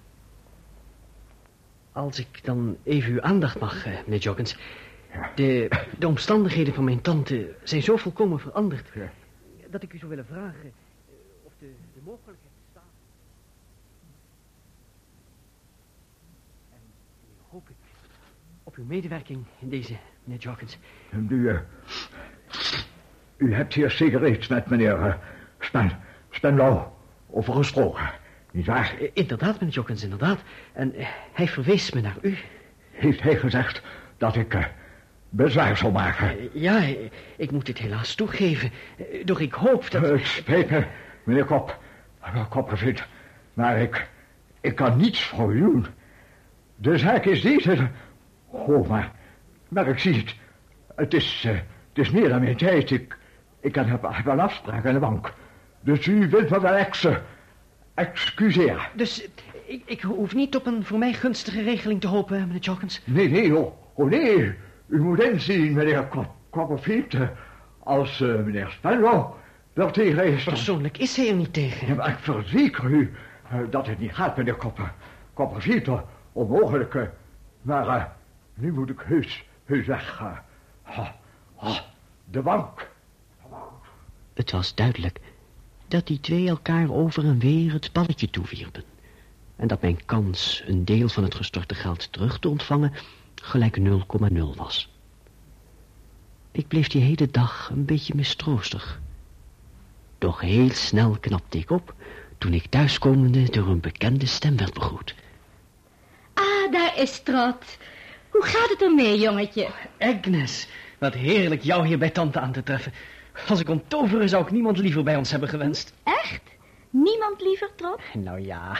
Als ik dan even uw aandacht mag, eh, meneer Jorkins. De, de omstandigheden van mijn tante zijn zo volkomen veranderd... dat ik u zou willen vragen eh, of de, de mogelijkheid bestaat... En nu hoop ik op uw medewerking in deze, meneer Jorkins. U, eh, u hebt hier zeker iets met meneer uh, Spen, Spenlow over gesproken, nietwaar? Eh, Inderdaad, meneer Jorkins, inderdaad. En hij verwees me naar u. Heeft hij gezegd dat ik eh, bezwaar zal maken? Ja, ik moet dit helaas toegeven. Doch ik hoop dat... Het spijt me, meneer Kop, meneer Koppervliet, maar ik, ik kan niets voor u doen. De zaak is deze... Oh, maar, maar ik zie het. Het is, eh, het is meer dan mijn tijd. Ik, ik heb, heb een afspraak aan de bank. Dus u wilt me wel exen. Excuseer. Dus ik, ik hoef niet op een voor mij gunstige regeling te hopen, meneer Jorkins. Nee, nee, oh, oh nee. U moet inzien, meneer Koppervliet. eh, Als eh, meneer Spenlow wel tegen is... Persoonlijk is hij er niet tegen. Ja, maar ik verzeker u dat het niet gaat, meneer eh, onmogelijk. Maar nu moet ik heus, heus weg. eh. Ha, ha, de bank. Het was duidelijk dat die twee elkaar over en weer het balletje toewierpen. En dat mijn kans een deel van het gestorte geld terug te ontvangen gelijk 0,0 was. Ik bleef die hele dag een beetje mistroostig. Doch heel snel knapte ik op toen ik thuiskomende door een bekende stem werd begroet. Ah, daar is Trot. Hoe gaat het ermee, jongetje? Agnes, wat heerlijk jou hier bij tante aan te treffen. Als ik kon toveren zou ik niemand liever bij ons hebben gewenst. Echt? Niemand liever, Trot? Nou ja,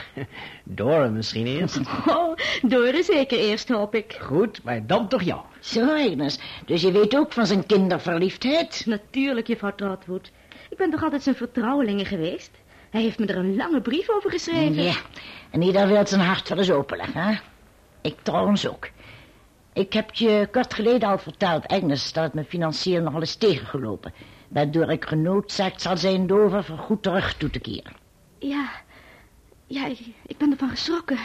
Dora misschien eerst. Oh, Dore zeker eerst, hoop ik. Goed, maar dan toch jou. Zo, Agnes. Dus je weet ook van zijn kinderverliefdheid? Natuurlijk, juffrouw Trotwood. Ik ben toch altijd zijn vertrouwelinge geweest? Hij heeft me er een lange brief over geschreven. Ja, en ieder wil zijn hart wel eens openleggen, hè? Ik trouwens ook. Ik heb je kort geleden al verteld, Agnes, dat het me financieel nogal is tegengelopen. Waardoor ik genoodzaakt zal zijn Dover voorgoed terug toe te keren. Ja, ja, ik, ik ben ervan geschrokken.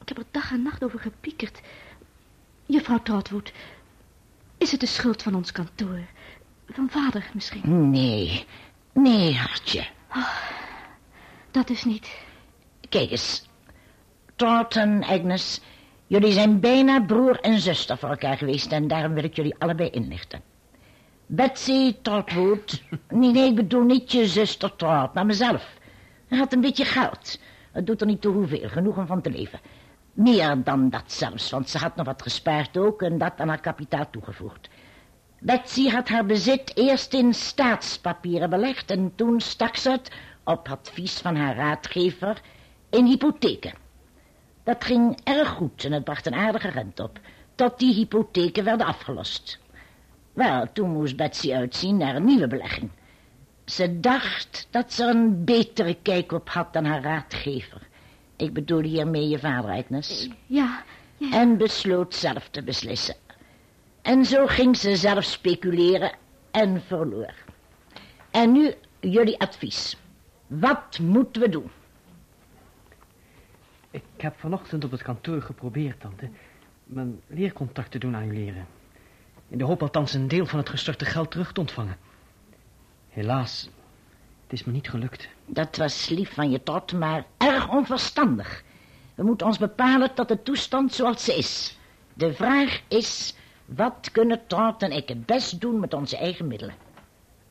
Ik heb er dag en nacht over gepiekerd. Juffrouw Trotwood, is het de schuld van ons kantoor? Van vader misschien? Nee, nee, hartje. Dat is niet. Kijk eens. Todd en Agnes, jullie zijn bijna broer en zuster voor elkaar geweest... en daarom wil ik jullie allebei inlichten. Betsy Trotwood... nee, nee, ik bedoel niet je zuster Trot, maar mezelf. Hij had een beetje geld. Het doet er niet toe hoeveel, genoeg om van te leven. Meer dan dat zelfs, want ze had nog wat gespaard ook en dat aan haar kapitaal toegevoegd. Betsy had haar bezit eerst in staatspapieren belegd en toen stak ze het, op advies van haar raadgever, in hypotheken. Dat ging erg goed en het bracht een aardige rente op, tot die hypotheken werden afgelost. Wel, toen moest Betsy uitzien naar een nieuwe belegging. Ze dacht dat ze er een betere kijk op had dan haar raadgever. Ik bedoel hiermee je vader, Agnes. Ja, ja. En besloot zelf te beslissen. En zo ging ze zelf speculeren en verloor. En nu jullie advies. Wat moeten we doen? Ik heb vanochtend op het kantoor geprobeerd, tante, mijn leercontact te doen annuleren. In de hoop althans een deel van het gestorte geld terug te ontvangen. Helaas, het is me niet gelukt. Dat was lief van je, Tot, maar erg onverstandig. We moeten ons bepalen tot de toestand zoals ze is. De vraag is, wat kunnen Tot en ik het best doen met onze eigen middelen?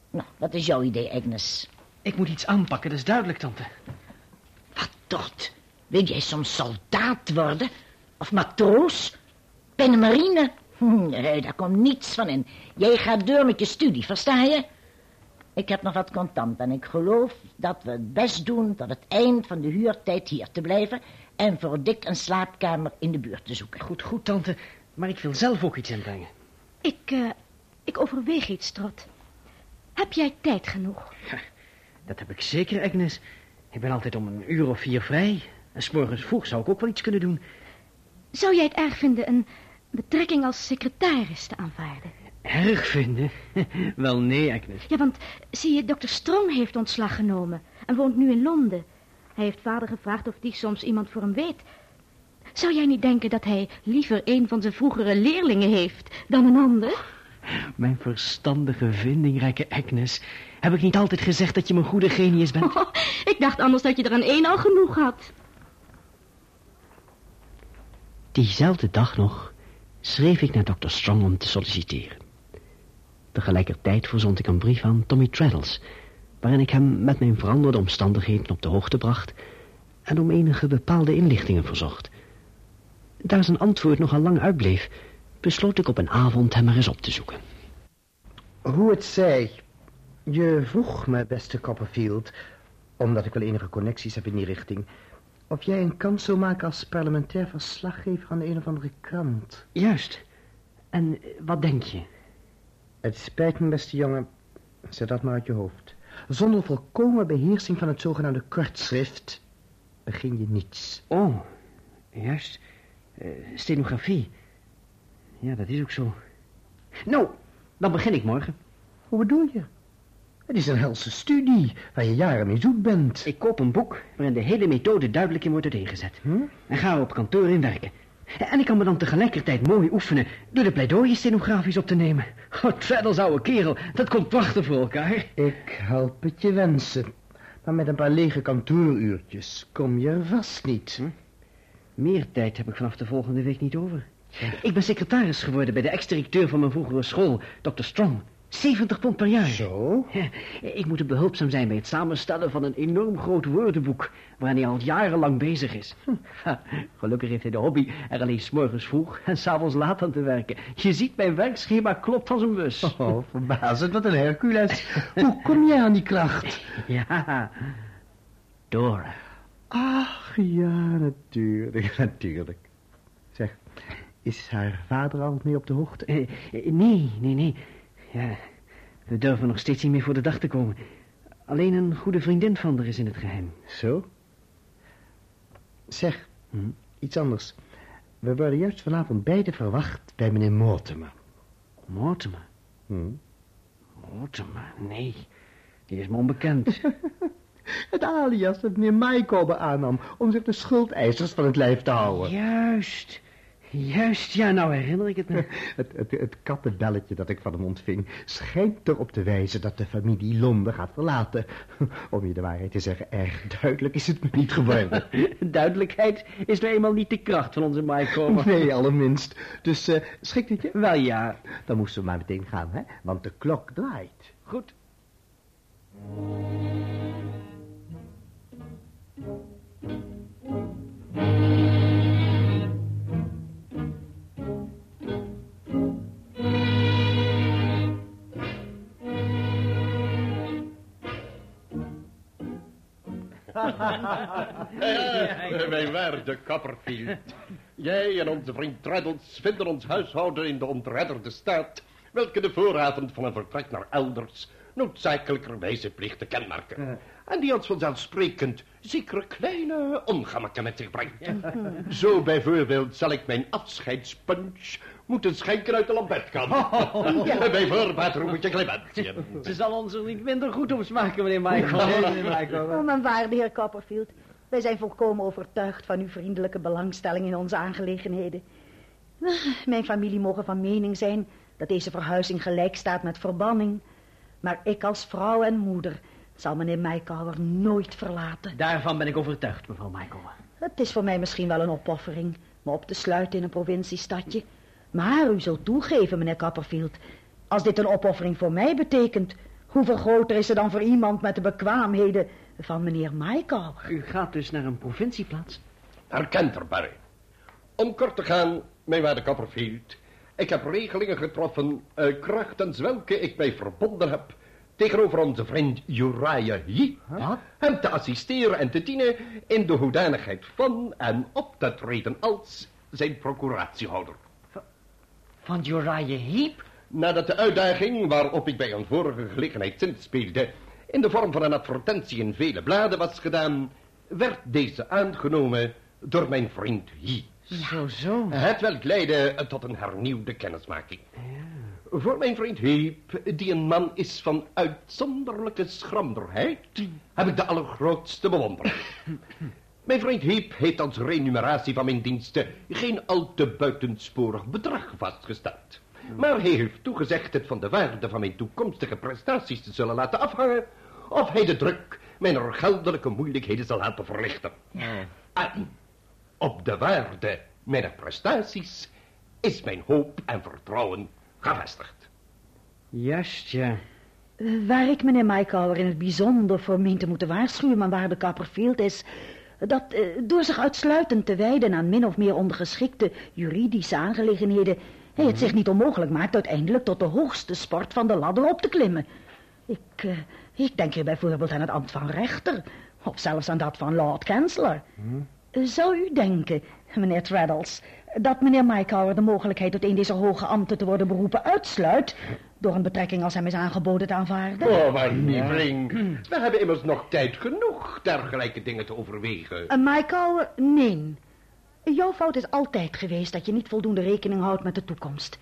Nou, wat is jouw idee, Agnes? Ik moet iets aanpakken, dat is duidelijk, tante. Wat, Tot? Wil jij soms soldaat worden? Of matroos? Bij de marine? Hm, Nee, daar komt niets van in. Jij gaat door met je studie, versta je? Ik heb nog wat contant en ik geloof dat we het best doen tot het eind van de huurtijd hier te blijven en voor Dick een slaapkamer in de buurt te zoeken. Goed, goed, tante, maar ik wil zelf ook iets inbrengen. Ik, eh, ik overweeg iets, Trot. Heb jij tijd genoeg? Dat heb ik zeker, Agnes. Ik ben altijd om een uur of vier vrij. En s morgens vroeg zou ik ook wel iets kunnen doen. Zou jij het erg vinden een betrekking als secretaris te aanvaarden? Erg vinden? wel, nee, Agnes. Ja, want zie je, dokter Strong heeft ontslag genomen en woont nu in Londen. Hij heeft vader gevraagd of die soms iemand voor hem weet. Zou jij niet denken dat hij liever een van zijn vroegere leerlingen heeft dan een ander? Mijn verstandige, vindingrijke Agnes. Heb ik niet altijd gezegd dat je mijn goede genius bent? Oh, ik dacht anders dat je er aan één al genoeg had. Diezelfde dag nog schreef ik naar dokter Strong om te solliciteren. Tegelijkertijd verzond ik een brief aan Tommy Traddles... waarin ik hem met mijn veranderde omstandigheden op de hoogte bracht... en om enige bepaalde inlichtingen verzocht. Daar zijn antwoord nogal lang uitbleef... besloot ik op een avond hem er eens op te zoeken. Hoe het zij, je vroeg me, beste Copperfield... omdat ik wel enige connecties heb in die richting... of jij een kans zou maken als parlementair verslaggever aan de een of andere krant. Juist. En wat denk je? Het spijt me, beste jongen. Zet dat maar uit je hoofd. Zonder volkomen beheersing van het zogenaamde kortschrift... begin je niets. Oh, juist. Eh, stenografie. Ja, dat is ook zo. Nou, dan begin ik morgen. Hoe bedoel je? Het is een helse studie waar je jaren mee zoet bent. Ik koop een boek waarin de hele methode duidelijk in wordt uiteengezet. Hm? En ga er op kantoor in werken. En ik kan me dan tegelijkertijd mooi oefenen door de pleidooien stenografisch op te nemen. Oh, Traddles, ouwe kerel, dat komt prachtig voor elkaar. Ik help het je wensen. Maar met een paar lege kantooruurtjes kom je er vast niet. Hm? Meer tijd heb ik vanaf de volgende week niet over. Ik ben secretaris geworden bij de ex-directeur van mijn vroegere school, Dr. Strong. 70 pond per jaar. Zo? Ja, ik moet behulpzaam zijn bij het samenstellen van een enorm groot woordenboek... waaraan hij al jarenlang bezig is. Ha, gelukkig heeft hij de hobby er alleen 's morgens vroeg en s'avonds laat aan te werken. Je ziet, mijn werkschema klopt als een bus. Oh, verbazend, wat een Hercules. Hoe kom jij aan die kracht? Ja, Dora. Ach, ja, natuurlijk, natuurlijk. Zeg, is haar vader al mee op de hoogte? Eh, eh, nee, nee, nee. Ja, we durven nog steeds niet meer voor de dag te komen. Alleen een goede vriendin van haar is in het geheim. Zo? Zeg, Hm? iets anders. We worden juist vanavond beide verwacht bij meneer Mortimer. Mortimer? Hm? Mortimer? Nee, die is me onbekend. Het alias dat meneer Maikobe aannam om zich de schuldeisers van het lijf te houden. Juist. Juist, ja, nou herinner ik het me. Het, het, het kattenbelletje dat ik van hem ontving schijnt erop te wijzen dat de familie Londen gaat verlaten. Om je de waarheid te zeggen, erg duidelijk is het me niet geworden. Duidelijkheid is nou eenmaal niet de kracht van onze Mike Nee, allerminst. Dus uh, schikt het je? Wel ja. Dan moesten we maar meteen gaan, hè? Want de klok draait. Goed. Mijn waarde Copperfield. Jij en onze vriend Traddles vinden ons huishouden in de ontredderde staat... welke de vooravond van een vertrek naar elders noodzakelijkerwijze plicht te kenmerken. En die ons vanzelfsprekend zekere kleine ongemakken met zich brengt. Zo bijvoorbeeld zal ik mijn afscheidspunch moeten schenken uit de lampetkan. ja. Bij voorbaat roep ik je Clementje. Ze zal ons er niet minder goed op smaken, meneer Michael. Nee, meneer Michael. Oh, mijn waarde heer Copperfield. Wij zijn volkomen overtuigd van uw vriendelijke belangstelling in onze aangelegenheden. Ah, Mijn familie mogen van mening zijn dat deze verhuizing gelijk staat met verbanning. Maar ik als vrouw en moeder zal meneer Meikauer nooit verlaten. Daarvan ben ik overtuigd, mevrouw Michael. Het is voor mij misschien wel een opoffering me op te sluiten in een provinciestadje. Maar u zult toegeven, meneer Copperfield, als dit een opoffering voor mij betekent, hoeveel groter is ze dan voor iemand met de bekwaamheden van meneer Maikauer? U gaat dus naar een provincieplaats? Naar Canterbury. Om kort te gaan, mijn waarde Copperfield... ik heb regelingen getroffen... Uh, krachtens welke ik mij verbonden heb... tegenover onze vriend Uriah Heep... hem te assisteren en te dienen... in de hoedanigheid van en op te treden als zijn procuratiehouder. Van Uriah Heep? Nadat de uitdaging waarop ik bij een vorige gelegenheid zinspeelde... in de vorm van een advertentie in vele bladen was gedaan... werd deze aangenomen door mijn vriend Heep. Zo, zo. Het welk leidde tot een hernieuwde kennismaking. Voor mijn vriend Heep, die een man is van uitzonderlijke schranderheid... heb ik de allergrootste bewondering. mijn vriend Heep heeft als renumeratie van mijn diensten... geen al te buitensporig bedrag vastgesteld. Maar hij heeft toegezegd het van de waarde van mijn toekomstige prestaties te zullen laten afhangen... of hij de druk mijn geldelijke moeilijkheden zal helpen verlichten. En op de waarde mijn prestaties is mijn hoop en vertrouwen gevestigd. Juist, ja. Uh, waar ik meneer Maikauer in het bijzonder voor meen te moeten waarschuwen, mijn waarde Copperfield, is dat uh, door zich uitsluitend te wijden aan min of meer ondergeschikte juridische aangelegenheden, hij het zich niet onmogelijk maakt uiteindelijk tot de hoogste sport van de ladder op te klimmen. Ik, uh, ik denk hier bijvoorbeeld aan het ambt van rechter, of zelfs aan dat van Lord Chancellor. Hm? Zou u denken, meneer Traddles, dat meneer Maikauer de mogelijkheid tot een deze hoge ambten te worden beroepen uitsluit... door een betrekking als hem is aangeboden te aanvaarden? Oh, maar lieveling, we hebben immers nog tijd genoeg dergelijke dingen te overwegen. Uh, Maikauer, nee. Jouw fout is altijd geweest dat je niet voldoende rekening houdt met de toekomst.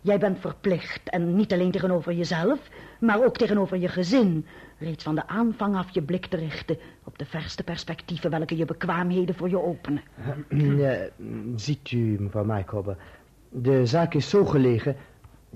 Jij bent verplicht, en niet alleen tegenover jezelf, maar ook tegenover je gezin, reeds van de aanvang af je blik te richten op de verste perspectieven welke je bekwaamheden voor je openen. Ja, ziet u, mevrouw Maikobber, de zaak is zo gelegen,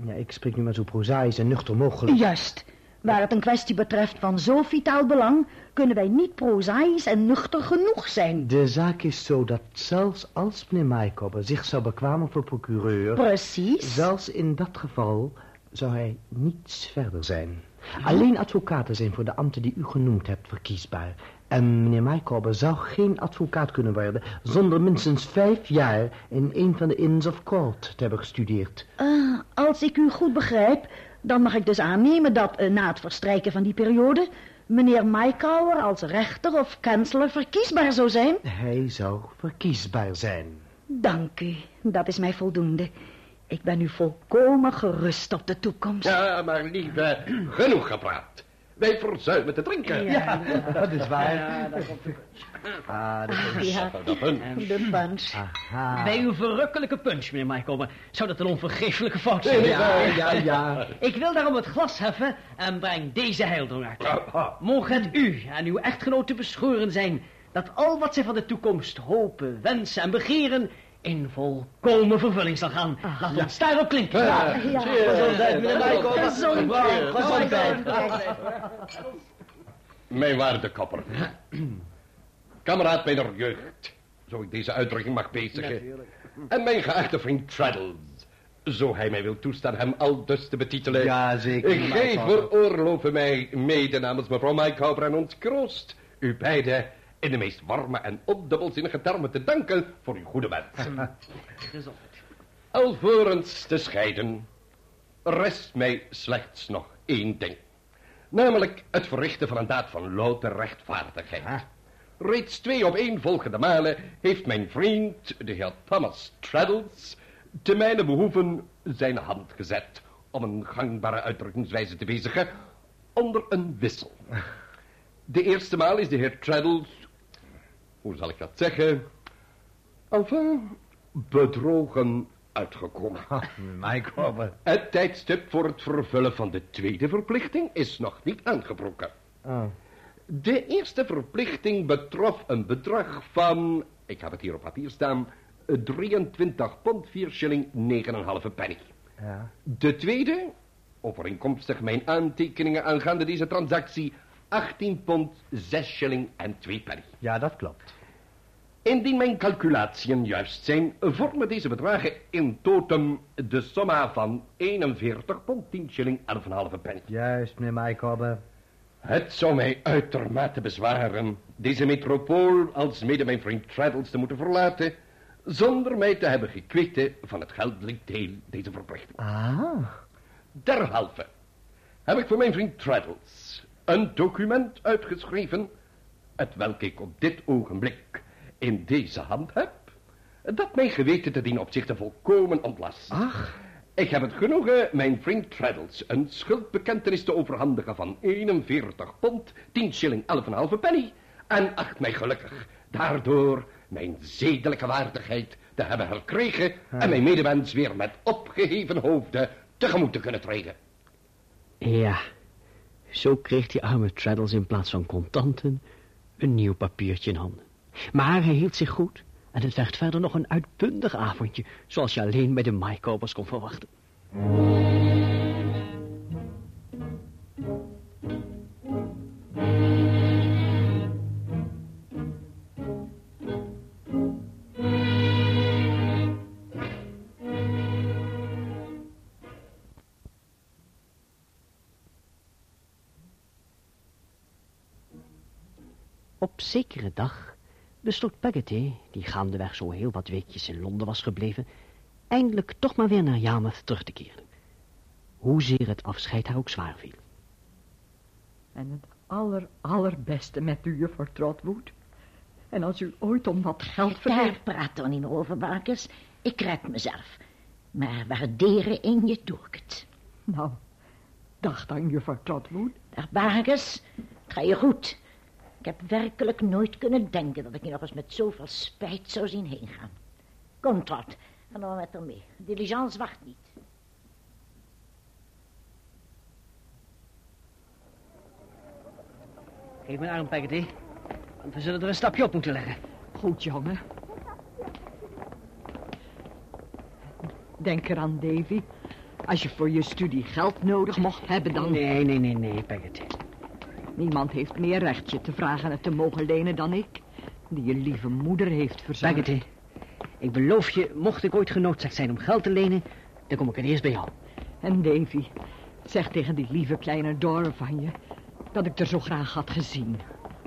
ja, ik spreek nu maar zo prozaïs en nuchter mogelijk. Juist. Waar het een kwestie betreft van zo vitaal belang, kunnen wij niet prozaïs en nuchter genoeg zijn. De zaak is zo dat zelfs als meneer Maikobber zich zou bekwamen voor procureur... Precies. Zelfs in dat geval zou hij niets verder zijn. Alleen advocaten zijn voor de ambten die u genoemd hebt verkiesbaar. En meneer Maikobber zou geen advocaat kunnen worden... zonder minstens vijf jaar in een van de Inns of Court te hebben gestudeerd. Uh, als ik u goed begrijp, dan mag ik dus aannemen dat uh, na het verstrijken van die periode... meneer Maikauer als rechter of kanselier verkiesbaar zou zijn? Hij zou verkiesbaar zijn. Dank u, dat is mij voldoende. Ik ben nu volkomen gerust op de toekomst. Ja, maar lieve, genoeg gepraat. Wij verzuimen te drinken. Ja, dat is waar. Ja, daar komt Ah, dat is ja, de punch. De punch. Aha. Bij uw verrukkelijke punch, meneer Michael, zou dat een onvergeeflijke fout zijn? Ja, ja, ja. Ik wil daarom het glas heffen en breng deze heildronk uit. Mogen het u en uw echtgenoot te beschoren zijn... dat al wat zij van de toekomst hopen, wensen en begeren... in volkomen vervulling zal gaan. Laat ons daarop klinken. Ja, ja. Gezondheid, meneer Michael. Gezondheid. Gezondheid. Mijn waarde kopper. Kameraad mijner jeugd, zo ik deze uitdrukking mag bezigen. En mijn geachte vriend Traddles, zo hij mij wil toestaan hem al dus te betitelen. Ja, zeker. Ik geef veroorloven mij mede namens mevrouw Maikauper en ons kroost, u beiden in de meest warme en ondubbelzinnige termen te danken voor uw goede wens. Gezondheid. Alvorens te scheiden, rest mij slechts nog één ding. Namelijk het verrichten van een daad van louter rechtvaardigheid. Reeds twee op één volgende malen heeft mijn vriend, de heer Thomas Traddles, te mijn behoeven zijn hand gezet om een gangbare uitdrukkingswijze te bezigen onder een wissel. De eerste maal is de heer Traddles, hoe zal ik dat zeggen, enfin, bedrogen uitgekomen. Mike Robert. Het tijdstip voor het vervullen van de tweede verplichting is nog niet aangebroken. Oh. De eerste verplichting betrof een bedrag van, ik heb het hier op papier staan, 23 pond 4 shilling 9,5 penny. Ja. De tweede, overeenkomstig mijn aantekeningen aangaande deze transactie, 18 pond 6 shilling en 2 penny. Ja, dat klopt. Indien mijn calculatiën juist zijn, vormen deze bedragen in totum de somma van 41 pond 10 shilling 11,5 penny. Juist, meneer Robert. Het zou mij uitermate bezwaren deze metropool als mede mijn vriend Traddles te moeten verlaten, zonder mij te hebben gekweten van het geldelijk deel deze verplichting. Ah. Derhalve heb ik voor mijn vriend Traddles een document uitgeschreven, het welk ik op dit ogenblik in deze hand heb, dat mijn geweten te dien opzichte volkomen ontlast. Ach. Ik heb het genoegen mijn vriend Traddles een schuldbekentenis te overhandigen van 41 pond, 10 shilling 11,5 penny en acht mij gelukkig daardoor mijn zedelijke waardigheid te hebben herkregen en mijn medewens weer met opgeheven hoofden tegemoet te kunnen treden. Ja, zo kreeg die arme Traddles in plaats van contanten een nieuw papiertje in handen. Maar hij hield zich goed en het werd verder nog een uitbundig avondje, zoals je alleen bij de maaikopers kon verwachten. Op zekere dag besloot Peggotty, die gaandeweg zo heel wat weekjes in Londen was gebleven, eindelijk toch maar weer naar Yarmouth terug te keren. Hoezeer het afscheid haar ook zwaar viel. En het aller, allerbeste met u, juffrouw Trotwood. En als u ooit om wat geld Daar verdient... praat toch niet over, Barkers. Ik red mezelf. Maar waarderen in je doe ik het. Nou, dag dan, juffrouw Trotwood. Dag, Barkers. Het gaat je goed. Ik heb werkelijk nooit kunnen denken dat ik je nog eens met zoveel spijt zou zien heen gaan. Kom, Trot. Ga nou met haar mee. De diligence wacht niet. Geef me een arm, Peggotty. Want we zullen er een stapje op moeten leggen. Goed, jongen. Denk eraan, Davy. Als je voor je studie geld nodig mocht hebben, dan... Nee, nee, nee, nee, Peggotty. Niemand heeft meer recht je te vragen en te mogen lenen dan ik. Die je lieve moeder heeft verzorgd. Peggotty, ik beloof je, mocht ik ooit genoodzaakt zijn om geld te lenen, dan kom ik het eerst bij jou. En Davy, zeg tegen die lieve kleine Dora van je... dat ik er zo graag had gezien.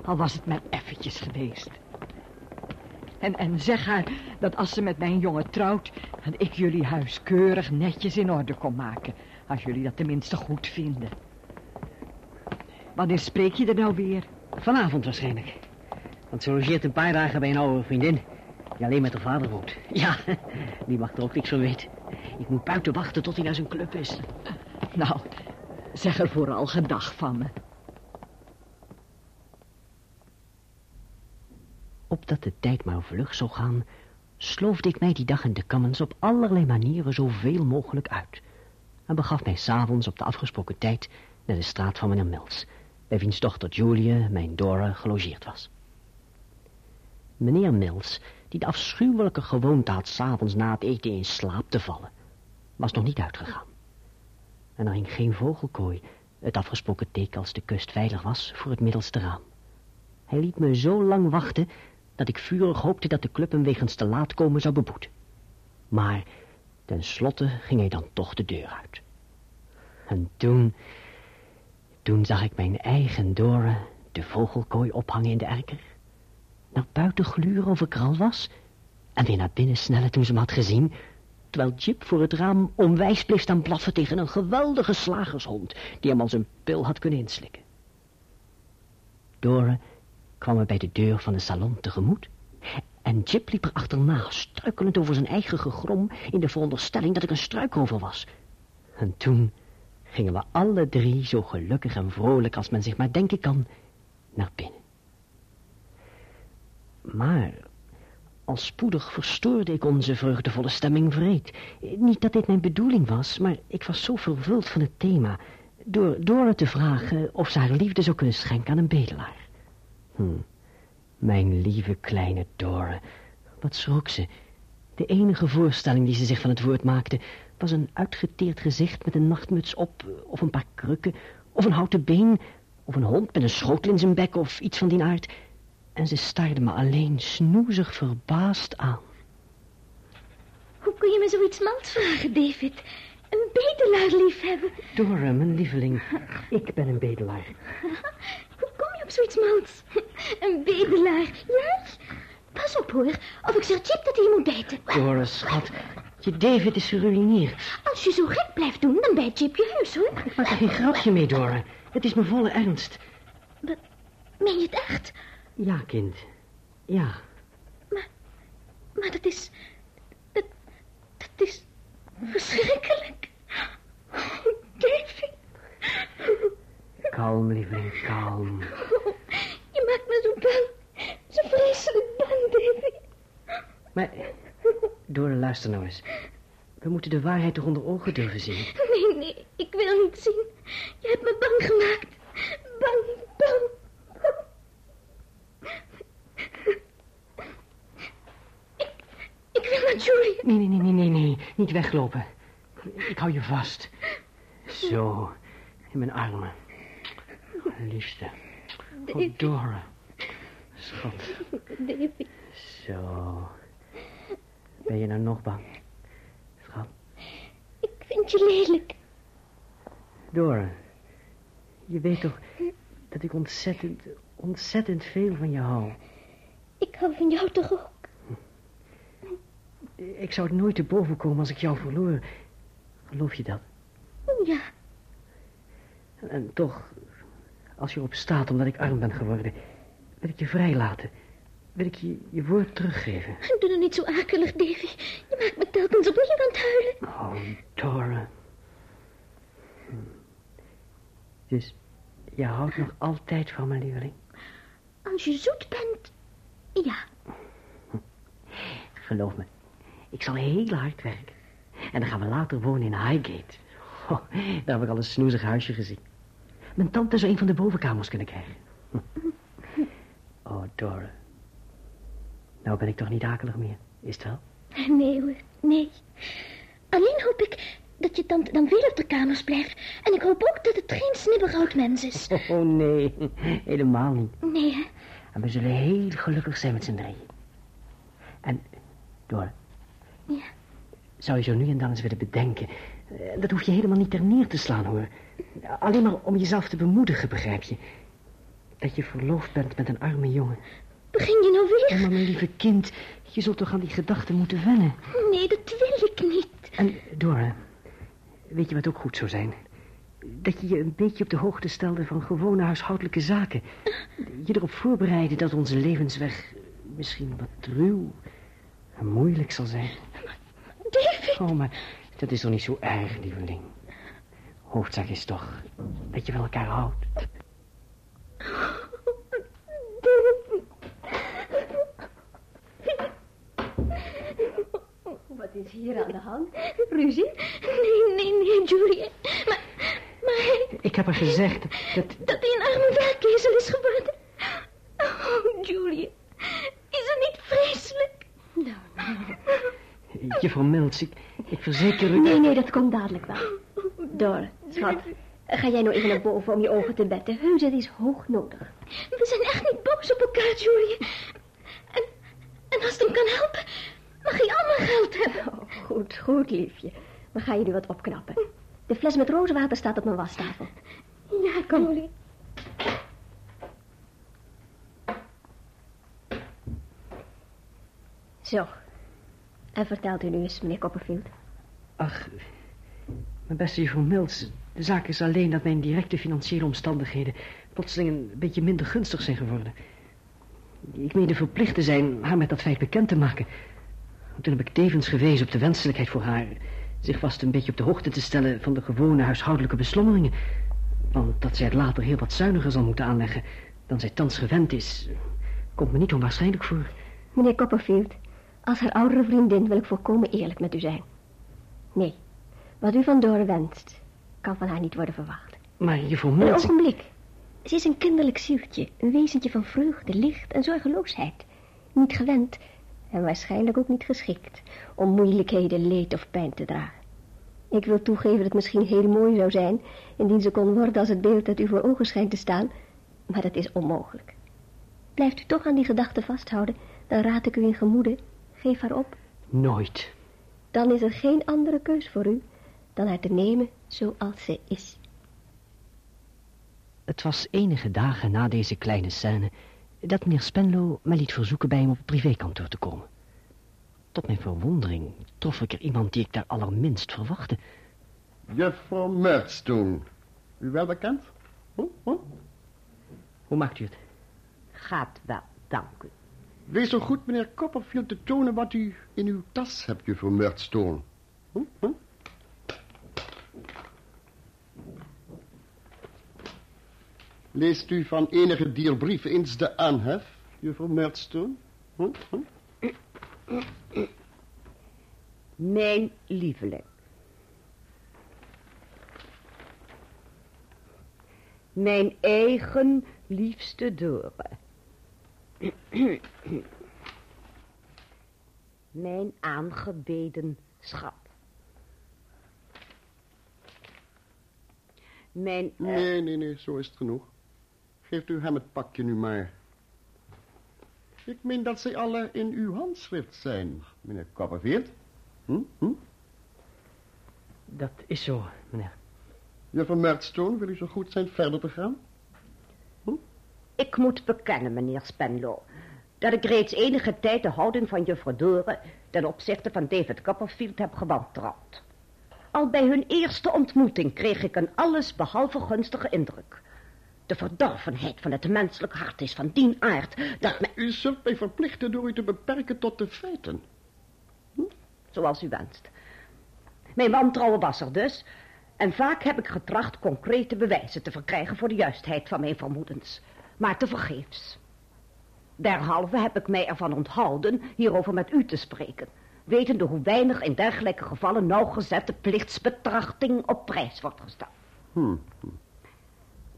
Al was het maar eventjes geweest. En, en zeg haar dat als ze met mijn jongen trouwt... dat ik jullie huis keurig netjes in orde kon maken. Als jullie dat tenminste goed vinden. Wanneer spreek je er nou weer? Vanavond waarschijnlijk. Want ze logeert een paar dagen bij een oude vriendin... die alleen met haar vader woont. Ja, die mag er ook niks van weten. Ik moet buiten wachten tot hij naar zijn club is. Nou, zeg er vooral gedag van me. Opdat de tijd maar vlug zou gaan... sloofde ik mij die dag in de Commons op allerlei manieren zoveel mogelijk uit. En begaf mij s'avonds op de afgesproken tijd... naar de straat van meneer Mills... bij wiens dochter Julia, mijn Dora, gelogeerd was. Meneer Mills, die de afschuwelijke gewoonte had... s'avonds na het eten in slaap te vallen... was nog niet uitgegaan. En er hing geen vogelkooi... het afgesproken teken als de kust veilig was... voor het middelste raam. Hij liet me zo lang wachten dat ik vurig hoopte dat de club hem wegens te laat komen zou beboeten. Maar tenslotte ging hij dan toch de deur uit. En toen, toen zag ik mijn eigen Dora de vogelkooi ophangen in de erker. naar buiten gluren of ik er al was... en weer naar binnen snellen toen ze me had gezien... terwijl Jip voor het raam onwijs bleef staan blaffen tegen een geweldige slagershond... die hem als een pil had kunnen inslikken. Dora kwam me bij de deur van de salon tegemoet... en Jip liep er achterna, struikelend over zijn eigen gegrom... in de veronderstelling dat ik een struikrover was. En toen gingen we alle drie zo gelukkig en vrolijk als men zich maar denken kan naar binnen. Maar al spoedig verstoorde ik onze vreugdevolle stemming vreed. Niet dat dit mijn bedoeling was, maar ik was zo vervuld van het thema... door Dora te vragen of ze haar liefde zou kunnen schenken aan een bedelaar. Hm, mijn lieve kleine Dora, wat schrok ze. De enige voorstelling die ze zich van het woord maakte... was een uitgeteerd gezicht met een nachtmuts op... of een paar krukken, of een houten been... of een hond met een schotel in zijn bek of iets van die aard... En ze staarde me alleen snoezig verbaasd aan. Hoe kun je me zoiets mals vragen, David? Een bedelaar liefhebben. Dora, mijn lieveling. Ik ben een bedelaar. Hoe kom je op zoiets mals? Een bedelaar, jij? Pas op hoor, of ik zeg Chip dat hij je moet bijten. Dora, schat. Je David is geruineerd. Als je zo gek blijft doen, dan bijt Chip je heus hoor. Ik maak er geen grapje mee, Dora. Het is mijn volle ernst. Wat, meen je het echt? Ja, kind. Ja. Maar, maar dat is... Dat, dat is verschrikkelijk. David. Kalm, lieveling, kalm. Je maakt me zo bang. Zo vreselijk bang, David. Maar, Dora, luister nou eens. We moeten de waarheid toch onder ogen durven zien. Nee, nee, ik wil niet zien. Je hebt me bang gemaakt. Bang, bang. Ik wil naar Julie. Nee, nee, nee, nee, nee. Niet weglopen. Ik hou je vast. Zo, in mijn armen. Liefste. Oh, Dora. Schat. David. Zo. Ben je nou nog bang? Schat. Ik vind je lelijk. Dora. Je weet toch dat ik ontzettend, ontzettend veel van je hou. Ik hou van jou toch ook? Ik zou het nooit te boven komen als ik jou verloor. Geloof je dat? Ja. En toch, als je erop staat omdat ik arm ben geworden... wil ik je vrijlaten. Wil ik je je woord teruggeven. Doe nou niet zo akelig, Davy. Je maakt me telkens opnieuw aan het huilen. Oh, Dora. Hm. Dus je houdt nog altijd van mijn lieveling? Als je zoet bent, ja. Geloof me, ik zal heel hard werken. En dan gaan we later wonen in Highgate. Oh, daar heb ik al een snoezig huisje gezien. Mijn tante zou een van de bovenkamers kunnen krijgen. Oh, Dora. Nou ben ik toch niet akelig meer, is het wel? Nee hoor, nee. Alleen hoop ik dat je tante dan veel op de kamers blijft. En ik hoop ook dat het geen snibberoud mens is. Oh, nee, helemaal niet. Nee, hè? En we zullen heel gelukkig zijn met z'n drieën. En, Dora. Ja. Zou je zo nu en dan eens willen bedenken... eh, Dat hoef je helemaal niet ter neer te slaan, hoor. Alleen maar om jezelf te bemoedigen, begrijp je. Dat je verloofd bent met een arme jongen. Begin je nou weer? Oh, maar mijn lieve kind, je zult toch aan die gedachten moeten wennen. Nee, dat wil ik niet. En, Dora, weet je wat ook goed zou zijn? Dat je je een beetje op de hoogte stelde van gewone huishoudelijke zaken. Je erop voorbereiden dat onze levensweg misschien wat ruw en moeilijk zal zijn. David! Oh, maar dat is toch niet zo erg, lieveling. Hoofdzaak is toch dat je van elkaar houdt. Wat is hier aan de hand? Ruzie? Nee, nee, nee, Julia. Maar, maar hij... Ik heb haar gezegd dat... Dat hij een arme werkezel is geworden. Oh, Julia. Is het niet vreselijk? Nou, Juffrouw Mills, ik, ik verzeker u... Nee, nee, dat komt dadelijk wel. Door, schat. Ga jij nou even naar boven om je ogen te betten. Heus, het is hoog nodig. We zijn echt niet boos op elkaar, Julia. En, en als het hem kan helpen, mag hij al mijn geld hebben. Oh, goed, goed, liefje. We gaan jullie wat opknappen. De fles met rozenwater staat op mijn wastafel. Ja, kom. Julia. Zo. En vertelt u nu eens, meneer Copperfield. Ach, mijn beste juffrouw Mills, de zaak is alleen dat mijn directe financiële omstandigheden plotseling een beetje minder gunstig zijn geworden. Ik meende verplicht te zijn haar met dat feit bekend te maken. Toen heb ik tevens gewezen op de wenselijkheid voor haar zich vast een beetje op de hoogte te stellen van de gewone huishoudelijke beslommeringen. Want dat zij het later heel wat zuiniger zal moeten aanleggen dan zij thans gewend is, komt me niet onwaarschijnlijk voor. Meneer Copperfield, als haar oudere vriendin wil ik volkomen eerlijk met u zijn. Nee, wat u van Dora wenst, kan van haar niet worden verwacht. Maar juffrouw Een Mills... ogenblik. Ze is een kinderlijk zieltje, een wezentje van vreugde, licht en zorgeloosheid. Niet gewend en waarschijnlijk ook niet geschikt om moeilijkheden, leed of pijn te dragen. Ik wil toegeven dat het misschien heel mooi zou zijn, indien ze kon worden als het beeld dat u voor ogen schijnt te staan, maar dat is onmogelijk. Blijft u toch aan die gedachte vasthouden, dan raad ik u in gemoede, geef haar op. Nooit. Dan is er geen andere keus voor u dan haar te nemen zoals ze is. Het was enige dagen na deze kleine scène dat meneer Spenlow mij liet verzoeken bij hem op het privékantoor te komen. Tot mijn verwondering trof ik er iemand die ik daar allerminst verwachtte. Juffrouw Murdstone. U wel bekend? Hm? Hm? Hoe maakt u het? Gaat wel, dank u. Wees zo goed, meneer Copperfield, te tonen wat u in uw tas hebt, juffrouw Murdstone. Hm? Leest u van enige dier brief eens de aanhef, juffrouw Murdstone? Hm? Hm? Mijn lieveling. Mijn eigen liefste Dore. Mijn aangebeden schat. Mijn... eh, Nee, nee, nee, zo is het genoeg. Geeft u hem het pakje nu maar. Ik meen dat zij alle in uw handschrift zijn, meneer Copperfield. Hm? Hm? Dat is zo, meneer. Juffrouw Murdstone, wil u zo goed zijn verder te gaan? Ik moet bekennen, meneer Spenlow, dat ik reeds enige tijd de houding van juffrouw Dore ten opzichte van David Copperfield heb gewantrouwd. Al bij hun eerste ontmoeting kreeg ik een alles behalve gunstige indruk. De verdorvenheid van het menselijk hart is van die aard dat men... U zult mij verplichten door u te beperken tot de feiten. Zoals u wenst. Mijn wantrouwen was er dus, en vaak heb ik getracht concrete bewijzen te verkrijgen voor de juistheid van mijn vermoedens, maar tevergeefs. Derhalve heb ik mij ervan onthouden hierover met u te spreken, wetende hoe weinig in dergelijke gevallen nauwgezette plichtsbetrachting op prijs wordt gesteld. Hm.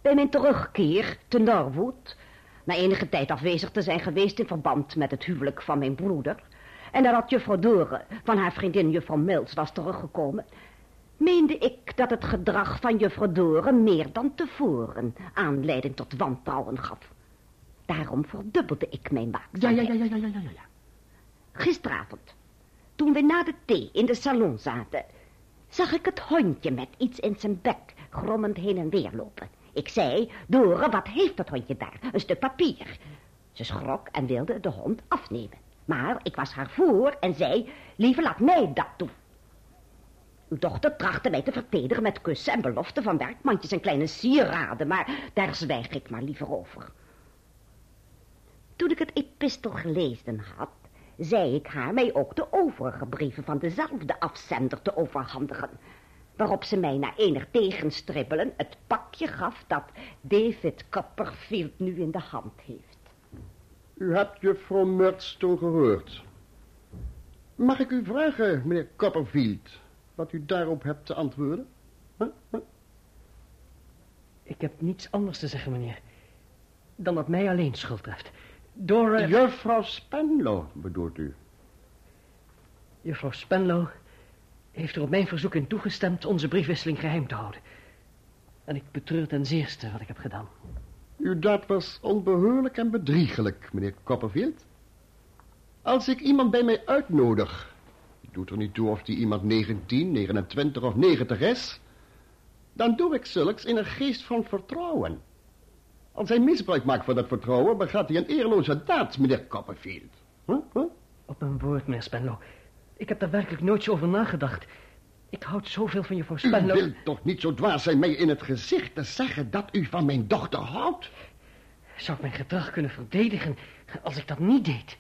Bij mijn terugkeer te Norwood, na enige tijd afwezig te zijn geweest in verband met het huwelijk van mijn broeder, en nadat juffrouw Dore van haar vriendin juffrouw Mills was teruggekomen, meende ik dat het gedrag van juffrouw Dore meer dan tevoren aanleiding tot wantrouwen gaf. Daarom verdubbelde ik mijn waakzaamheid. ja, ja, ja, ja, ja, ja, ja. Gisteravond, toen we na de thee in de salon zaten, zag ik het hondje met iets in zijn bek grommend heen en weer lopen. Ik zei, Dore, wat heeft dat hondje daar? Een stuk papier. Ze schrok en wilde de hond afnemen. Maar ik was haar voor en zei, lieve, laat mij dat doen. Uw dochter trachtte mij te vertederen met kussen en beloften van werkmandjes en kleine sieraden, maar daar zwijg ik maar liever over. Toen ik het epistel gelezen had, zei ik haar mij ook de overige brieven van dezelfde afzender te overhandigen, waarop ze mij na enig tegenstribbelen het pakje gaf dat David Copperfield nu in de hand heeft. U hebt juffrouw Murdstone gehoord. Mag ik u vragen, meneer Copperfield, wat u daarop hebt te antwoorden? Huh? Huh? Ik heb niets anders te zeggen, meneer. Dan dat mij alleen schuld treft. Door... eh, Juffrouw Spenlow, bedoelt u? Juffrouw Spenlow heeft er op mijn verzoek in toegestemd onze briefwisseling geheim te houden. En ik betreur ten zeerste wat ik heb gedaan. Uw daad was onbehoorlijk en bedriegelijk, meneer Copperfield. Als ik iemand bij mij uitnodig... het doet er niet toe of die iemand 19, 29 of 90 is... dan doe ik zulks in een geest van vertrouwen. Als hij misbruik maakt van dat vertrouwen... begaat hij een eerloze daad, meneer Copperfield. Huh? Huh? Op een woord, meneer Spenlow. Ik heb daar werkelijk nooit zo over nagedacht. Ik houd zoveel van je voor U wilt toch niet zo dwaas zijn mij in het gezicht te zeggen dat u van mijn dochter houdt? Zou ik mijn gedrag kunnen verdedigen als ik dat niet deed?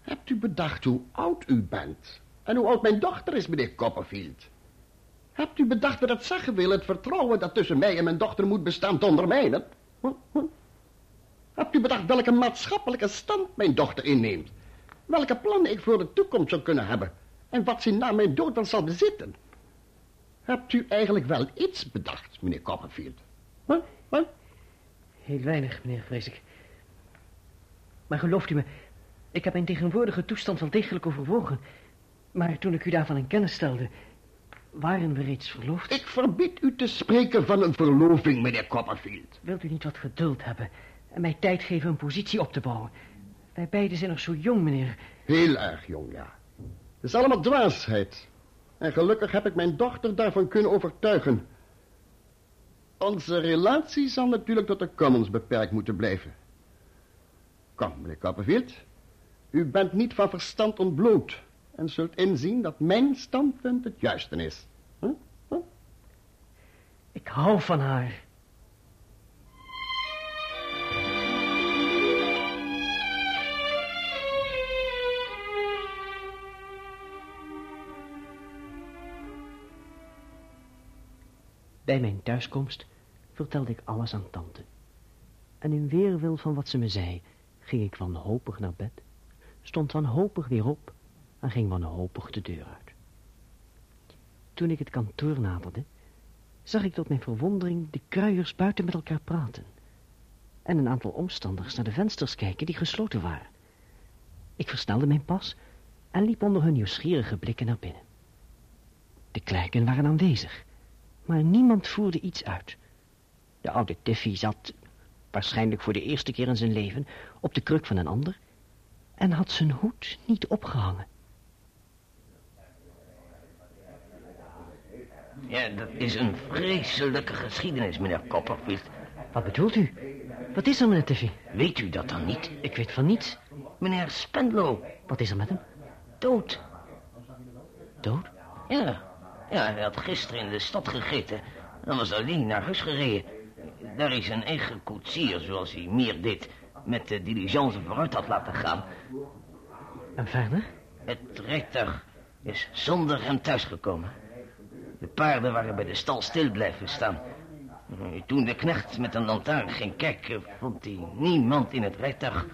Hebt u bedacht hoe oud u bent? En hoe oud mijn dochter is, meneer Copperfield? Hebt u bedacht wat dat zeggen wil, het vertrouwen dat tussen mij en mijn dochter moet bestaan te ondermijnen? Hm, hm. Hebt u bedacht welke maatschappelijke stand mijn dochter inneemt? Welke plannen ik voor de toekomst zou kunnen hebben? En wat ze na mijn dood dan zal bezitten? Hebt u eigenlijk wel iets bedacht, meneer Copperfield? Huh? Huh? Heel weinig, meneer, vrees ik. Maar gelooft u me, ik heb mijn tegenwoordige toestand wel degelijk overwogen. Maar toen ik u daarvan in kennis stelde, waren we reeds verloofd. Ik verbied u te spreken van een verloving, meneer Copperfield. Wilt u niet wat geduld hebben en mij tijd geven een positie op te bouwen? Wij beiden zijn nog zo jong, meneer. Heel erg jong, ja. Het is allemaal dwaasheid. En gelukkig heb ik mijn dochter daarvan kunnen overtuigen. Onze relatie zal natuurlijk tot de commons beperkt moeten blijven. Kom, meneer Copperfield. U bent niet van verstand ontbloot. En zult inzien dat mijn standpunt het juiste is. Hm? Hm? Ik hou van haar. Bij mijn thuiskomst vertelde ik alles aan tante. En in weerwil van wat ze me zei, ging ik wanhopig naar bed, stond wanhopig weer op en ging wanhopig de deur uit. Toen ik het kantoor naderde, zag ik tot mijn verwondering de kruiers buiten met elkaar praten. En een aantal omstanders naar de vensters kijken die gesloten waren. Ik versnelde mijn pas en liep onder hun nieuwsgierige blikken naar binnen. De klerken waren aanwezig, maar niemand voerde iets uit. De oude Tiffy zat, waarschijnlijk voor de eerste keer in zijn leven, op de kruk van een ander en had zijn hoed niet opgehangen. Ja, dat is een vreselijke geschiedenis, meneer Copperfield. Wat bedoelt u? Wat is er, meneer Tiffy? Weet u dat dan niet? Ik weet van niets. Meneer Spendlow. Wat is er met hem? Dood. Dood? Ja. Ja, hij had gisteren in de stad gegeten. Dan was alleen naar huis gereden. Daar is een eigen koetsier, zoals hij meer deed, met de diligence vooruit had laten gaan. En verder? Het rijtuig is zonder hem thuisgekomen. De paarden waren bij de stal stil blijven staan. Toen de knecht met een lantaarn ging kijken, vond hij niemand in het rijtuig.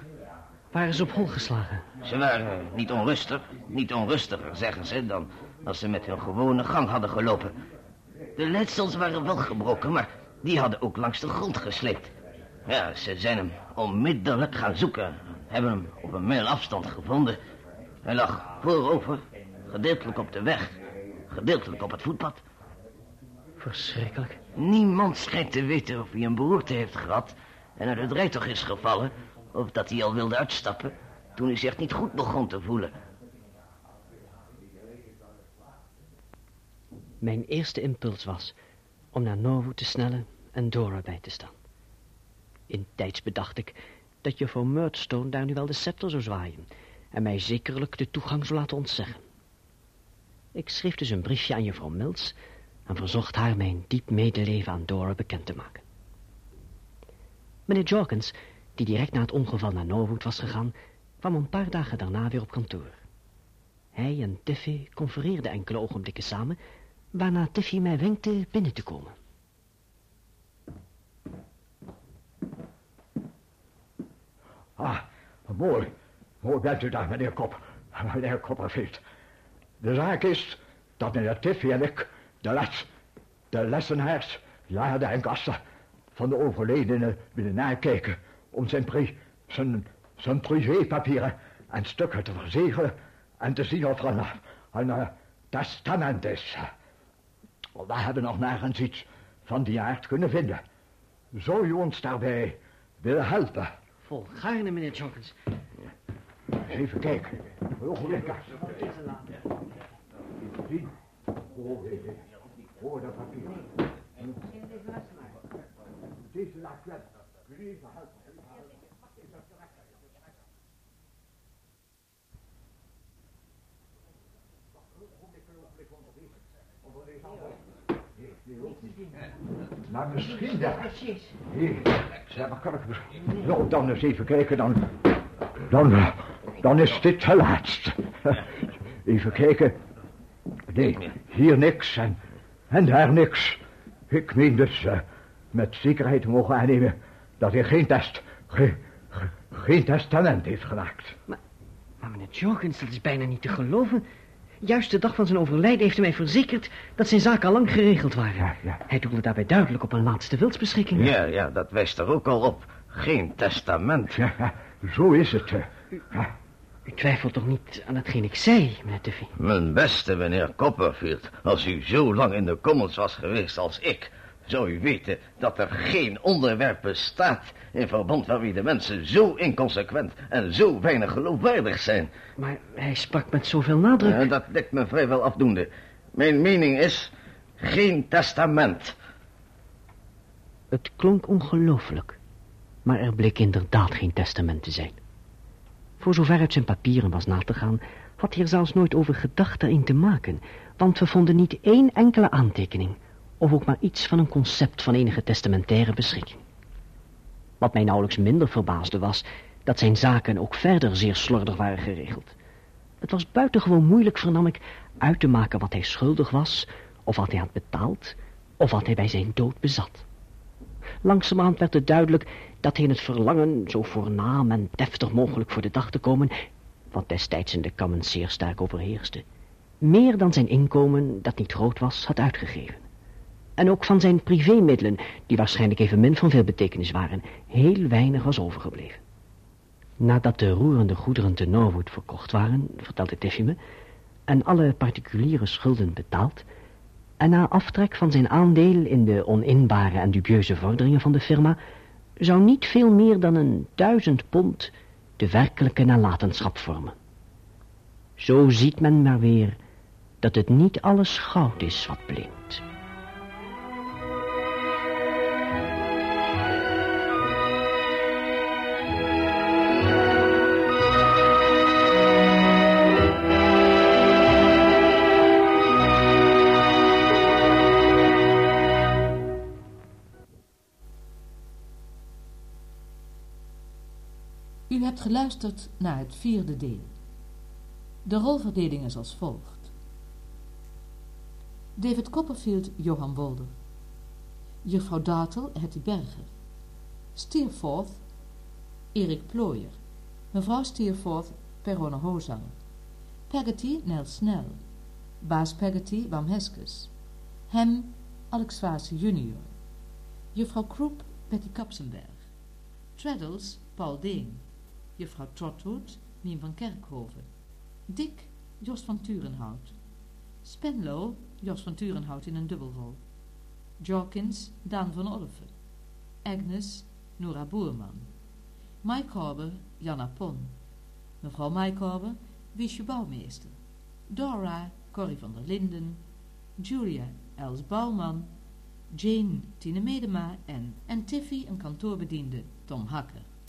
Waren ze op hol geslagen? Ze waren niet onrustig, niet onrustiger, zeggen ze, dan als ze met hun gewone gang hadden gelopen. De letsels waren wel gebroken, maar die hadden ook langs de grond gesleept. Ja, ze zijn hem onmiddellijk gaan zoeken. Hebben hem op een mijl afstand gevonden. Hij lag voorover, gedeeltelijk op de weg, gedeeltelijk op het voetpad. Verschrikkelijk. Niemand schijnt te weten of hij een beroerte heeft gehad... en uit het rijtuig is gevallen... of dat hij al wilde uitstappen... toen hij zich niet goed begon te voelen. Mijn eerste impuls was om naar Norwood te snellen en Dora bij te staan. In tijds bedacht ik dat juffrouw Murdstone daar nu wel de scepter zou zwaaien... en mij zekerlijk de toegang zou laten ontzeggen. Ik schreef dus een briefje aan juffrouw Mills... en verzocht haar mijn diep medeleven aan Dora bekend te maken. Meneer Jorkins, die direct na het ongeval naar Norwood was gegaan... kwam een paar dagen daarna weer op kantoor. Hij en Tiffy confereerden enkele ogenblikken samen... waarna Tiffy mij wenkte binnen te komen. Ah, mooi. Mooi bent u daar, meneer Kop. Meneer Copperfield. De zaak is dat meneer Tiffy en ik de les, de lessenaars, laden en kasten van de overledene willen nakijken om zijn, pri, zijn, zijn privépapieren en stukken te verzegelen en te zien of er een, een testament is. We hebben nog nergens iets van die aard kunnen vinden. Zou u ons daarbij willen helpen? Volgaarne, meneer Jorkins. Even kijken. Ogenblik. Zien. Voor dat papier. Deze laat wel. Even helpen. Nou, misschien daar. Hier, zeg maar, kan ik... Nou, dan eens even kijken, dan... Dan, dan is dit de laatste. Even kijken. Nee, hier niks en, en daar niks. Ik meen dus uh, met zekerheid te mogen aannemen dat hij geen test, geen, geen testament heeft gemaakt. Maar, maar meneer Jorgens, dat is bijna niet te geloven. Juist de dag van zijn overlijden heeft hij mij verzekerd dat zijn zaken al lang geregeld waren. Ja, ja. Hij doelde daarbij duidelijk op een laatste wilsbeschikking. Ja, ja, dat wijst er ook al op. Geen testament. Ja, ja zo is het. Ja. U twijfelt toch niet aan hetgeen ik zei, meneer Tuffy? Mijn beste meneer Copperfield, als u zo lang in de commons was geweest als ik... zou u weten dat er geen onderwerp bestaat... in verband waarmee de mensen zo inconsequent en zo weinig geloofwaardig zijn. Maar hij sprak met zoveel nadruk. Ja, dat lijkt me vrijwel afdoende. Mijn mening is... geen testament. Het klonk ongelooflijk. Maar er bleek inderdaad geen testament te zijn. Voor zover uit zijn papieren was na te gaan, had hij er zelfs nooit over gedacht erin te maken, want we vonden niet één enkele aantekening, of ook maar iets van een concept van enige testamentaire beschikking. Wat mij nauwelijks minder verbaasde was, dat zijn zaken ook verder zeer slordig waren geregeld. Het was buitengewoon moeilijk, vernam ik, uit te maken wat hij schuldig was, of wat hij had betaald, of wat hij bij zijn dood bezat. Langzamerhand werd het duidelijk dat hij in het verlangen zo voornaam en deftig mogelijk voor de dag te komen, wat destijds in de kammen zeer sterk overheerste, meer dan zijn inkomen, dat niet groot was, had uitgegeven. En ook van zijn privémiddelen, die waarschijnlijk evenmin van veel betekenis waren, heel weinig was overgebleven. Nadat de roerende goederen te Norwood verkocht waren, vertelde Tiffy me, en alle particuliere schulden betaald, en na aftrek van zijn aandeel in de oninbare en dubieuze vorderingen van de firma, zou niet veel meer dan een duizend pond de werkelijke nalatenschap vormen. Zo ziet men maar weer dat het niet alles goud is wat blinkt. Geluisterd naar het vierde deel. De rolverdeling is als volgt. David Copperfield, Johan Wolder. Juffrouw Dartel, Hetty Berger. Steerforth, Erik Plooyer. Mevrouw Steerforth, Perone Hozang. Peggotty, Nel Snell. Baas Peggotty, Wam Heskes. Hem, Alex Vaassen junior. Juffrouw Kroep, Betty Kapsenberg. Traddles, Paul Deen juffrouw Trotwood, Mien van Kerkhoven. Dick, Jos van Turenhout. Spenlow, Jos van Turenhout in een dubbelrol. Jorkins, Daan van Olven. Agnes, Nora Boerman. Maikorbe, Janna Pon. Mevrouw Maikorbe, Wiesje Bouwmeester. Dora, Corrie van der Linden. Julia, Els Bouwman. Jane, Tine Medema en, en Tiffy, een kantoorbediende, Tom Hakker.